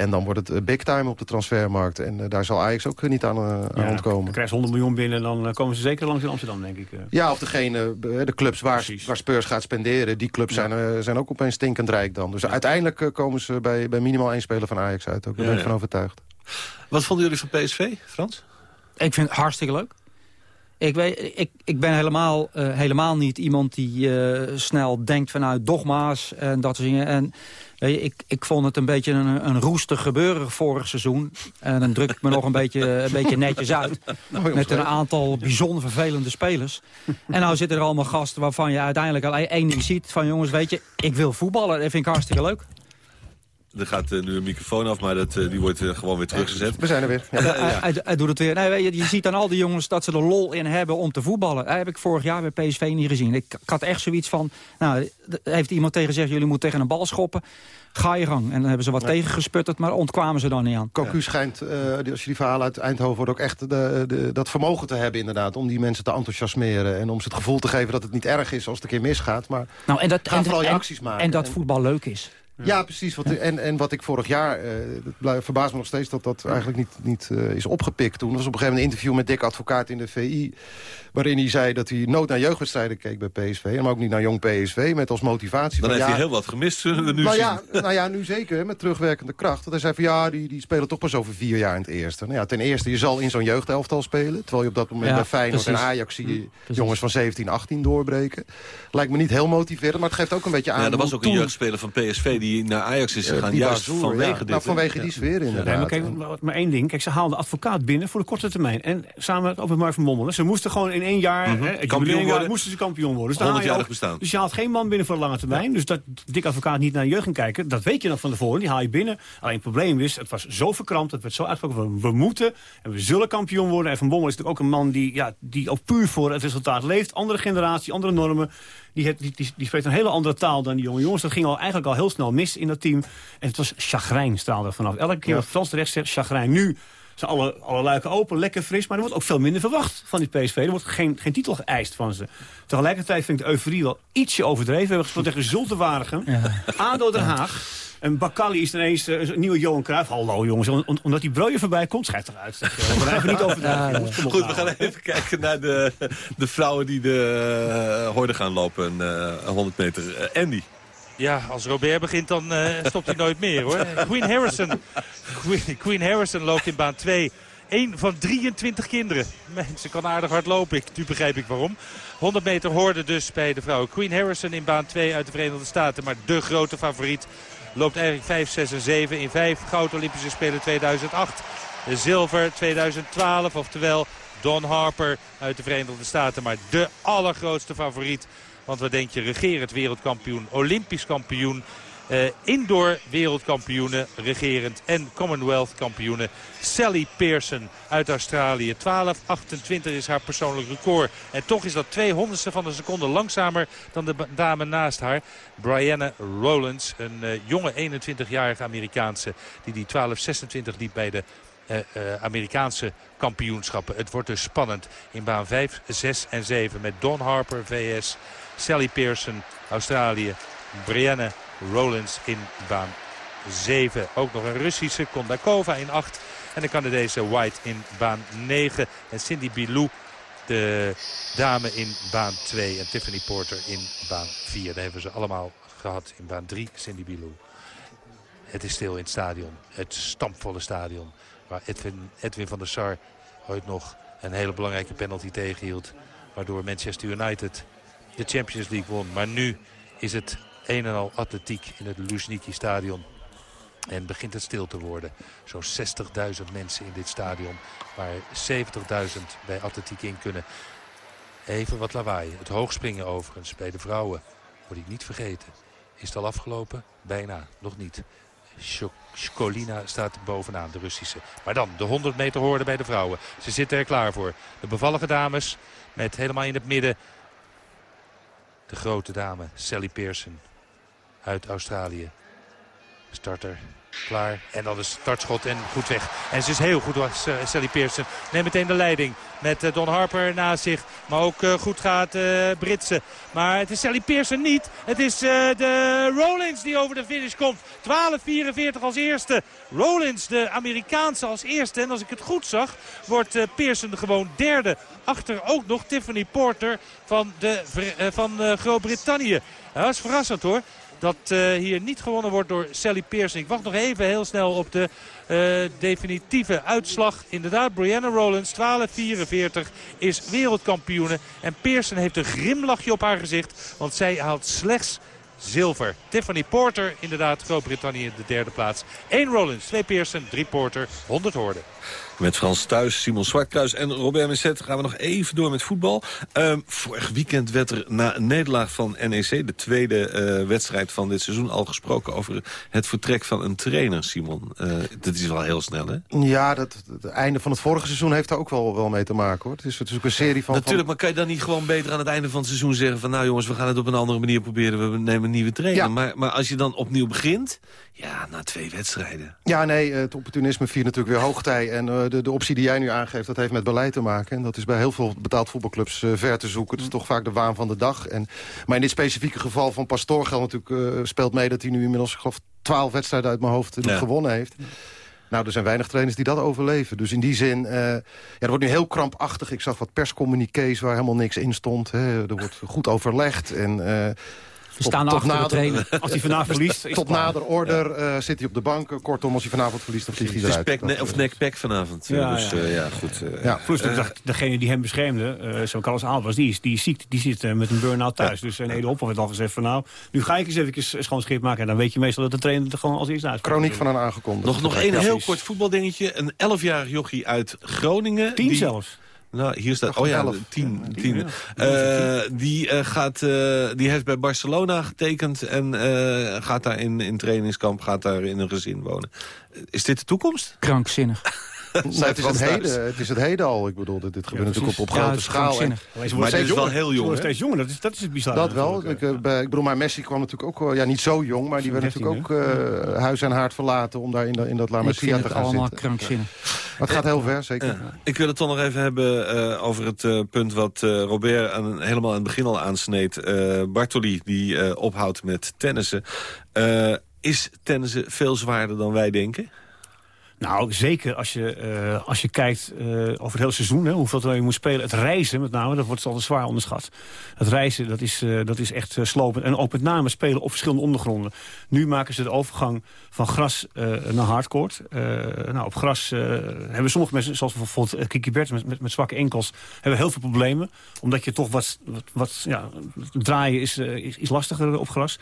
En dan wordt het big time op de transfermarkt. En daar zal Ajax ook niet aan, aan ja, ontkomen. Dan krijgen ze 100 miljoen binnen en dan komen ze zeker langs in Amsterdam, denk ik. Ja, of degene, de clubs waar, waar Spurs gaat spenderen... die clubs ja. zijn, zijn ook opeens stinkend rijk dan. Dus ja. uiteindelijk komen ze bij, bij minimaal één speler van Ajax uit. Ook. Daar ben ik van overtuigd. Wat vonden jullie van PSV, Frans? Ik vind het hartstikke leuk. Ik, weet, ik, ik ben helemaal, uh, helemaal niet iemand die uh, snel denkt vanuit dogma's en dat soort dingen. En ik, ik vond het een beetje een, een roestig gebeuren vorig seizoen. En dan druk ik me nog een beetje, een beetje netjes uit. Met een aantal bijzonder vervelende spelers. En nou zitten er allemaal gasten waarvan je uiteindelijk alleen één ding ziet. Van jongens, weet je, ik wil voetballen. Dat vind ik hartstikke leuk. Er gaat uh, nu een microfoon af, maar dat, uh, die wordt uh, gewoon weer teruggezet. We zijn er weer. Ja. Hij, hij, hij, doet het weer. Nee, je, je ziet aan al die jongens dat ze er lol in hebben om te voetballen. Dat heb ik vorig jaar bij PSV niet gezien. Ik, ik had echt zoiets van... Nou, heeft iemand tegen gezegd, jullie moeten tegen een bal schoppen. Ga je gang. En dan hebben ze wat ja. tegengesputterd, maar ontkwamen ze dan niet aan. Cocu schijnt, als je die verhalen uit Eindhoven hoort... ook echt de, de, dat vermogen te hebben inderdaad... om die mensen te enthousiasmeren. En om ze het gevoel te geven dat het niet erg is als het een keer misgaat. Maar nou, en dat, ga en, vooral je en, acties maken. En dat voetbal leuk is. Ja, precies. Wat, en, en wat ik vorig jaar... Uh, het verbaast me nog steeds dat dat eigenlijk niet, niet uh, is opgepikt toen. Er was op een gegeven moment een interview met Dick Advocaat in de VI... waarin hij zei dat hij nooit naar jeugdwedstrijden keek bij PSV... maar ook niet naar jong PSV, met als motivatie... Dan van, heeft ja, hij heel wat gemist, zullen we nu nou zien. Ja, nou ja, nu zeker, met terugwerkende kracht. Want hij zei van ja, die, die spelen toch pas over vier jaar in het eerste. Nou ja, ten eerste, je zal in zo'n jeugdelftal spelen... terwijl je op dat moment ja, bij Feyenoord precies. en Ajax... zie je precies. jongens van 17, 18 doorbreken. Lijkt me niet heel motiverend, maar het geeft ook een beetje aan... Ja, er was ook een jeugdspeler van PSV die naar Ajax is gegaan, juist Bazoer, vanwege ja. dit. Nou, vanwege ja. die sfeer inderdaad. Ja, maar, kijk, maar één ding, kijk, ze haalden advocaat binnen voor de korte termijn. En samen ook met Mark van Bommelen. Ze moesten gewoon in één jaar, Mhm. hè, Kampioen worden. moesten ze kampioen worden. Dus, 100 daar haal je jarig ook- bestaan. dus je haalt geen man binnen voor de lange termijn. Dus dat dik advocaat niet naar de jeugd ging kijken, dat weet je nog van tevoren. Die haal je binnen. Alleen het probleem is, het was zo verkrampt, het werd zo uitgesproken. We, we moeten en we zullen kampioen worden. En Van Bommel is natuurlijk ook een man die, ja, die ook puur voor het resultaat leeft. Andere generatie, andere normen. Die, die, die, die spreekt een hele andere taal dan die jonge jongens. Dat ging al, eigenlijk al heel snel mis in dat team. En het was chagrijn straalde er vanaf. Elke keer wat Frans terecht zegt, chagrijn. Nu zijn alle, alle luiken open, lekker fris. Maar er wordt ook veel minder verwacht van die PSV. Er wordt geen, geen titel geëist van ze. Tegelijkertijd vind ik de euforie wel ietsje overdreven. We hebben gespeeld tegen Zulte Waregem. ADO Den Haag. En Bakali is ineens eh, een nieuwe Johan Cruijff. Hallo jongens, om- om- omdat die Breuer voorbij komt, schijt eruit. Zeg. Eh, We blijven niet over Ja, ja. Goed, we gaan even kijken naar de, de vrouwen die de uh, horde gaan lopen. eh 100 meter. Eh, Andy. Ja, als Robert begint dan eh, stopt hij nooit meer hoor. Queen Harrison, Queen, Queen Harrison loopt in baan 2. Eén van 23 kinderen. Mensen kan aardig hard lopen. Ik, nu begrijp ik waarom. 100 meter hoorde dus bij de vrouwen. Queen Harrison in baan 2 uit de Verenigde Staten. Maar de grote favoriet loopt eigenlijk 5, 6 en 7 in 5. Goud Olympische Spelen 2008. Zilver 2012. Oftewel Don Harper uit de Verenigde Staten. Maar de allergrootste favoriet. Want wat denk je, regerend wereldkampioen, olympisch kampioen... Uh, indoor wereldkampioene, regerend en Commonwealth kampioene. Sally Pearson uit Australië. 12.28 is haar persoonlijk record. En toch is dat 200ste van een seconde langzamer dan de dame naast haar. Brianna Rowlands, een uh, jonge 21-jarige Amerikaanse. Die die 12.26 liep bij de uh, Amerikaanse kampioenschappen. Het wordt dus spannend in baan 5, 6 en 7 met Don Harper, VS, Sally Pearson, Australië, Brianna Rollins in baan 7. Ook nog een Russische Kondakova in 8. En de Canadese White in baan 9. En Cindy Bilou, de dame in baan 2. En Tiffany Porter in baan 4. Daar hebben ze allemaal gehad in baan 3. Cindy Bilou. Het is stil in het stadion. Het stampvolle stadion. Waar Edwin, Edwin van der Sar ooit nog een hele belangrijke penalty tegenhield. Waardoor Manchester United de Champions League won. Maar nu is het een en al atletiek in het Luzhniki stadion. En begint het stil te worden. Zo'n 60.000 mensen in dit stadion. Waar 70.000 bij atletiek in kunnen. Even wat lawaai. Het hoogspringen overigens bij de vrouwen. Moet ik niet vergeten. Is het al afgelopen? Bijna. Nog niet. Skolina staat bovenaan, de Russische. Maar dan de 100 meter hoorde bij de vrouwen. Ze zitten er klaar voor. De bevallige dames met helemaal in het midden... de grote dame Sally Pearson uit Australië. Starter klaar. En dan de startschot en goed weg. En ze is heel goed, Sally Pearson. Neemt meteen de leiding met uh, Don Harper naast zich. Maar ook uh, goed gaat Britsen. Maar het is Sally Pearson niet. Het is de Rollins die over de finish komt. 12.44 als eerste. Rollins, de Amerikaanse als eerste. En als ik het goed zag, wordt Pearson gewoon derde. Achter ook nog Tiffany Porter van, de, van Groot-Brittannië. Dat is verrassend hoor dat uh, hier niet gewonnen wordt door Sally Pearson. Ik wacht nog even heel snel op de uh, definitieve uitslag. Inderdaad, Brianna Rollins, 12.44, is wereldkampioene. En Pearson heeft een grimlachje op haar gezicht, want zij haalt slechts zilver. Tiffany Porter, inderdaad, Groot-Brittannië de derde plaats. 1 Rollins, 2 Pearson, 3 Porter, 100 hoorden. Met Frans Thuis, Simon Zwartkruis en Robert Messet gaan we nog even door met voetbal. Um, vorig weekend werd er na een nederlaag van NEC, de tweede uh, wedstrijd van dit seizoen, al gesproken over het vertrek van een trainer, Simon. Uh, dat is wel heel snel, hè? Ja, dat, het einde van het vorige seizoen heeft daar ook wel, wel mee te maken, hoor. Het is, het is ook een serie van... Natuurlijk, van... maar kan je dan niet gewoon beter aan het einde van het seizoen zeggen van... nou jongens, we gaan het op een andere manier proberen, we nemen een nieuwe trainer. Ja. Maar, maar als je dan opnieuw begint... Ja, na twee wedstrijden. Ja, nee, het opportunisme viert natuurlijk weer hoogtij. En uh, de, de optie die jij nu aangeeft, dat heeft met beleid te maken. En dat is bij heel veel betaald voetbalclubs uh, ver te zoeken. Dat is toch vaak de waan van de dag. En, maar in dit specifieke geval van Pastoor geldt natuurlijk, uh, speelt mee... dat hij nu inmiddels, ik geloof, twaalf wedstrijden uit mijn hoofd ja. gewonnen heeft. Nou, er zijn weinig trainers die dat overleven. Dus in die zin, uh, ja, er wordt nu heel krampachtig. Ik zag wat perscommuniqués waar helemaal niks in stond. Hè. Er wordt goed overlegd en... Uh, we staan tot, achter tot nader, Als hij vanavond verliest... Tot nader order ja. uh, zit hij op de bank. Kortom, als hij vanavond verliest, dan vliegt hij eruit. Het is of nek-pek vanavond. Ja, dus, ja. Uh, ja goed. Uh, ja. Plus, uh, degene die hem beschermde, zo Carlos Albers, die is, die is ziek. Die zit met een burn-out thuis. Ja. Dus een Ede Hopper werd al gezegd van nou, nu ga ik eens even schoon schip maken. En dan weet je meestal dat de trainer er gewoon als eerste uit. Chroniek van een aangekondigd. Nog, nog één heel kort voetbaldingetje. Een 11-jarig jochie uit Groningen. Tien zelfs. Nou, hier staat... Oh ja, 10. 10. Uh, die, uh, gaat, uh, die heeft bij Barcelona getekend en gaat daar in, in trainingskamp, gaat daar in een gezin wonen. Is dit de toekomst? Krankzinnig. Nou, het, is het, heden, het is het heden al. Ik bedoel, dit, dit gebeurt ja, natuurlijk op, op grote schaal. En, maar, maar het is wel heel jong. steeds jonger, dat is, dat is het bizar. Dat wel. Ik, uh, bij, ik bedoel, maar Messi kwam natuurlijk ook... Ja, niet zo jong, maar die werd natuurlijk ook uh, huis en haard verlaten... om daar in, de, in dat La Masia te gaan allemaal zitten. krankzinnig. Maar het gaat heel ver, zeker. Ik wil het toch nog even hebben uh, over het uh, punt wat Robert aan, helemaal aan het begin al aansneed. Bartoli, die ophoudt met tennissen. is tennissen veel zwaarder dan wij denken? Nou, zeker als je, uh, als je kijkt uh, over het hele seizoen, hè, hoeveel je moet spelen. Het reizen met name, dat wordt altijd zwaar onderschat. Het reizen, dat is, uh, dat is echt slopend. En ook met name spelen op verschillende ondergronden. Nu maken ze de overgang van gras naar hardcourt. nou, op gras hebben sommige mensen, zoals bijvoorbeeld Kiki Bertens met, met, zwakke enkels... hebben heel veel problemen. Omdat je toch wat, wat, ja, draaien is, is lastiger op gras.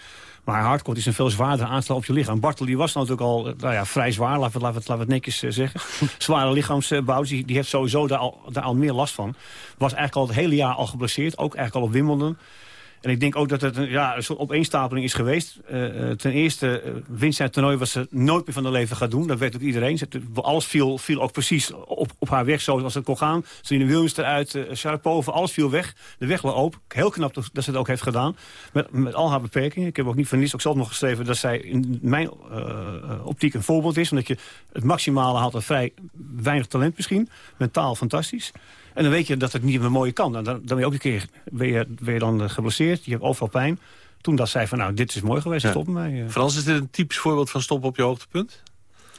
Maar hardcore is een veel zwaardere aanslag op je lichaam. Bartel die was natuurlijk al nou ja, vrij zwaar, laten we, laten we, laten we het netjes zeggen. Zware lichaamsbouw, die, die heeft sowieso daar al, daar al meer last van. Was eigenlijk al het hele jaar al geblesseerd. Ook eigenlijk al op Wimbledon. En ik denk ook dat het een, ja, soort opeenstapeling is geweest. Uh, ten eerste, uh, winst het toernooi was ze nooit meer van haar leven gaat doen. Dat weet ook iedereen. Ze, alles viel, viel ook precies op, op haar weg zoals het kon gaan. Serena Williams eruit, uh, Sharapova, alles viel weg. De weg was open. Heel knap dat, ze het ook heeft gedaan. Met, met al haar beperkingen. Ik heb ook niet van niets ook zelf nog geschreven... dat zij in mijn optiek een voorbeeld is. Omdat je het maximale haalt en vrij weinig talent misschien. Mentaal fantastisch. En dan weet je dat het niet meer mooie kan. Dan, dan ben je ook een keer ben je dan geblesseerd. Je hebt overal pijn. Toen dat zij van, nou, dit is mooi geweest, ja. stop mij. Frans, is dit een typisch voorbeeld van stop op je hoogtepunt?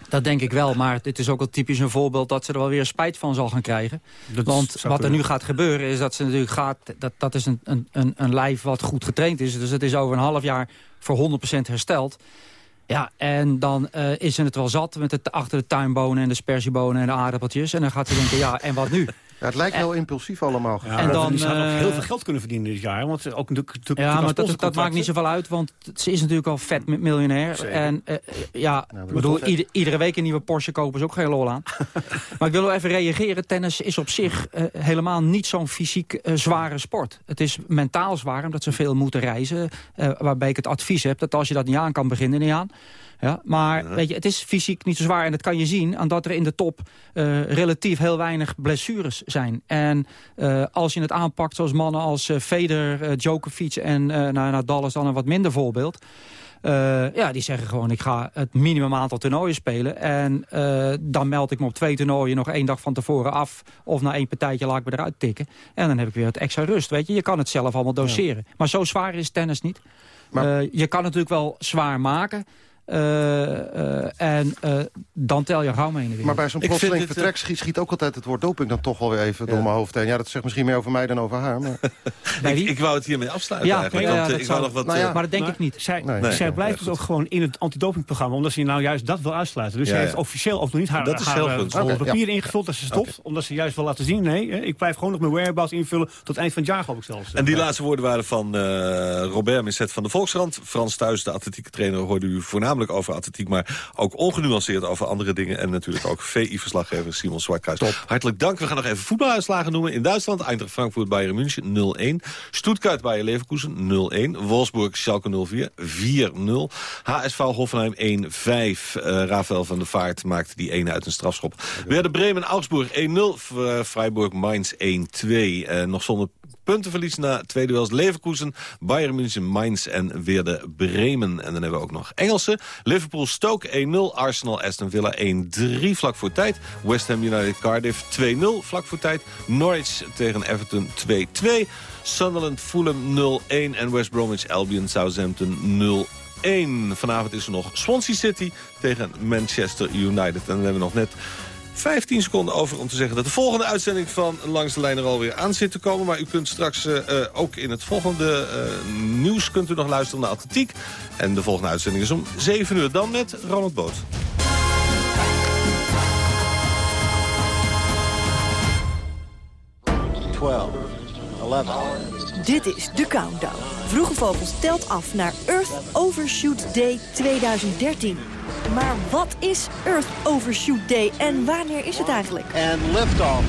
Dat denk ik wel, maar dit is ook wel typisch een voorbeeld... dat ze er wel weer spijt van zal gaan krijgen. Dat Want wat er nu gaat gebeuren is dat ze natuurlijk gaat... dat, dat is een, een, een lijf wat goed getraind is. Dus het is over een half jaar voor 100% hersteld. Ja, en dan uh, is ze het wel zat met het achter de tuinbonen en de spersiebonen en de aardappeltjes. En dan gaat ze denken, ja, en wat nu? Ja, het lijkt wel impulsief allemaal. Ja, en dan, ze had ook heel veel geld kunnen verdienen dit jaar. Want ook natuurlijk, ja, maar dat, dat maakt niet zoveel uit, want ze is natuurlijk al vet miljonair. Zeker. En uh, ja, nou, ik bedoel, ieder, iedere week een nieuwe Porsche kopen is ook geen lol aan. maar ik wil wel even reageren. Tennis is op zich uh, helemaal niet zo'n fysiek uh, zware sport. Het is mentaal zwaar, omdat ze veel moeten reizen. waarbij ik het advies heb dat als je dat niet aan kan, beginnen niet aan. Ja, maar weet je, het is fysiek niet zo zwaar. En dat kan je zien aan dat er in de top uh, relatief heel weinig blessures zijn. En uh, als je het aanpakt zoals mannen als uh, Federer, Djokovic en Nadal is dan een wat minder voorbeeld. Uh, ja, die zeggen gewoon, ik ga het minimum aantal toernooien spelen. En uh, dan meld ik me op twee toernooien nog één dag van tevoren af. Of na één partijtje laat ik me eruit tikken. En dan heb ik weer het extra rust, weet je. Je kan het zelf allemaal doseren. Ja. Maar zo zwaar is tennis niet. Maar... Uh, je kan het natuurlijk wel zwaar maken. Uh, uh, en uh, dan tel je gauw mee in de wereld. Maar bij zo'n plotseling vertrek schiet, schiet, ook altijd het woord doping dan toch wel weer even ja. door mijn hoofd heen. Ja, dat zegt misschien meer over mij dan over haar. Maar... ik, ik, wou het hiermee afsluiten ja, eigenlijk. Ja, want, ik wou nog wat, nou maar dat denk ik niet. Zij, nee. zij blijft dus ook gewoon in het antidopingprogramma, omdat ze nou juist dat wil uitsluiten. Dus zij heeft officieel ook nog niet haar, dat is haar, papier ingevuld dat ze stopt. Okay. Omdat ze juist wil laten zien, nee, ik blijf gewoon nog mijn whereabouts invullen tot eind van het jaar geloof ik zelfs. En die laatste woorden waren van Robert Misset van de Volkskrant. Frans Thuis, de atletieke trainer, hoorde u voornamelijk over atletiek, maar ook ongenuanceerd over andere dingen. En natuurlijk ook VI-verslaggever Simon Zwartkruis. Hartelijk dank. We gaan nog even voetbaluitslagen noemen. In Duitsland, Eintracht Frankfurt, Bayern München 0-1. Stuttgart, Bayern Leverkusen 0-1. Wolfsburg, Schalke 0-4, 4-0. HSV Hoffenheim 1-5. Uh, Rafael van der Vaart maakte die 1 uit een strafschop. We hadden Bremen, Augsburg 1-0. Freiburg, Mainz 1-2. Uh, nog zonder puntenverlies na twee duels. Leverkusen, Bayern München, Mainz en weer de Bremen. En dan hebben we ook nog Engelse. Liverpool, Stoke 1-0. Arsenal, Aston Villa 1-3 vlak voor tijd. West Ham United, Cardiff 2-0 vlak voor tijd. Norwich tegen Everton 2-2. Sunderland, Fulham 0-1. En West Bromwich, Albion, Southampton 0-1. Vanavond is er nog Swansea City tegen Manchester United. En we hebben nog net 15 seconden over om te zeggen dat de volgende uitzending van Langs de Lijn er alweer aan zit te komen. Maar u kunt straks uh, ook in het volgende uh, nieuws kunt u nog luisteren naar atletiek. En de volgende uitzending is om 7 uur dan met Ronald Boot. Dit is de Countdown. Vroege Vogels telt af naar Earth Overshoot Day 2013. Maar wat is Earth Overshoot Day en wanneer is het eigenlijk? En liftoff.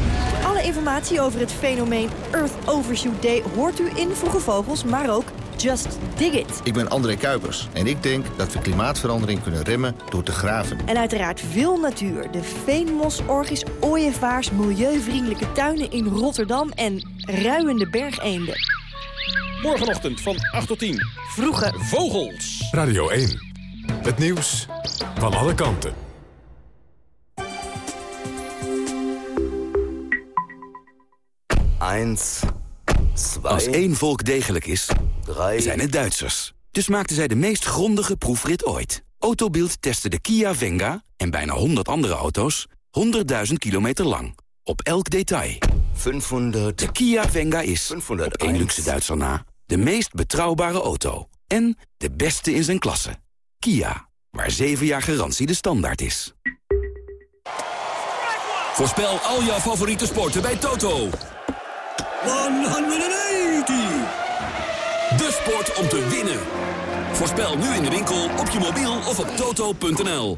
Alle informatie over het fenomeen Earth Overshoot Day hoort u in Vroege Vogels, maar ook Just Dig It. Ik ben André Kuipers en ik denk dat we klimaatverandering kunnen remmen door te graven. En uiteraard veel natuur. De veenmos, orgis, ooievaars, milieuvriendelijke tuinen in Rotterdam en ruiende bergeenden. Morgenochtend van 8 tot 10. Vroege Vogels. Radio 1. Het nieuws van alle kanten. Eins, zwei, Als één volk degelijk is, drei, zijn het Duitsers. Dus maakten zij de meest grondige proefrit ooit. Autobild testte de Kia Venga en bijna 100 andere auto's 100.000 kilometer lang. Op elk detail. 500. De Kia Venga is, 501. op één luxe Duitser na, de meest betrouwbare auto. En de beste in zijn klasse. Kia, waar 7 jaar garantie de standaard is. Voorspel al jouw favoriete sporten bij Toto. 180! De sport om te winnen. Voorspel nu in de winkel, op je mobiel of op toto.nl.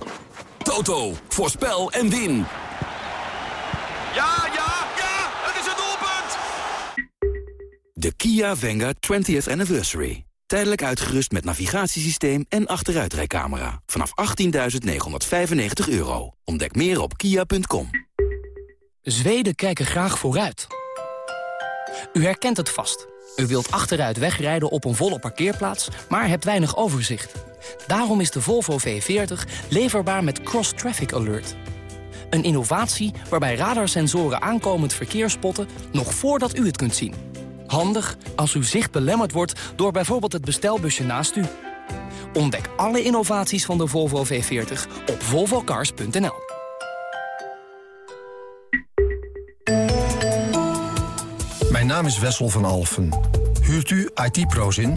Toto, voorspel en win. Ja, ja, ja, het is een doelpunt! De Kia Venga 20th Anniversary. Tijdelijk uitgerust met navigatiesysteem en achteruitrijcamera. Vanaf 18.995 euro. Ontdek meer op kia.com. Zweden kijken graag vooruit. U herkent het vast. U wilt achteruit wegrijden op een volle parkeerplaats, maar hebt weinig overzicht. Daarom is de Volvo V40 leverbaar met Cross Traffic Alert. Een innovatie waarbij radarsensoren aankomend verkeer spotten... nog voordat u het kunt zien. Handig als uw zicht belemmerd wordt door bijvoorbeeld het bestelbusje naast u. Ontdek alle innovaties van de Volvo V40 op volvocars.nl. Mijn naam is Wessel van Alfen. Huurt u IT-pro's in?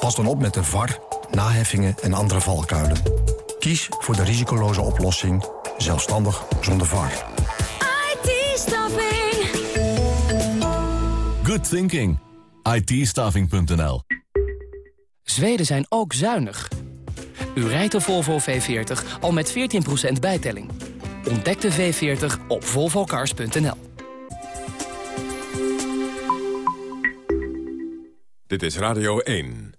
Pas dan op met de VAR, naheffingen en andere valkuilen. Kies voor de risicoloze oplossing, zelfstandig zonder VAR. IT-staffing. Good thinking. IT-staffing.nl Zweden zijn ook zuinig. U rijdt de Volvo V40 al met 14% bijtelling. Ontdek de V40 op volvocars.nl. Dit is Radio 1.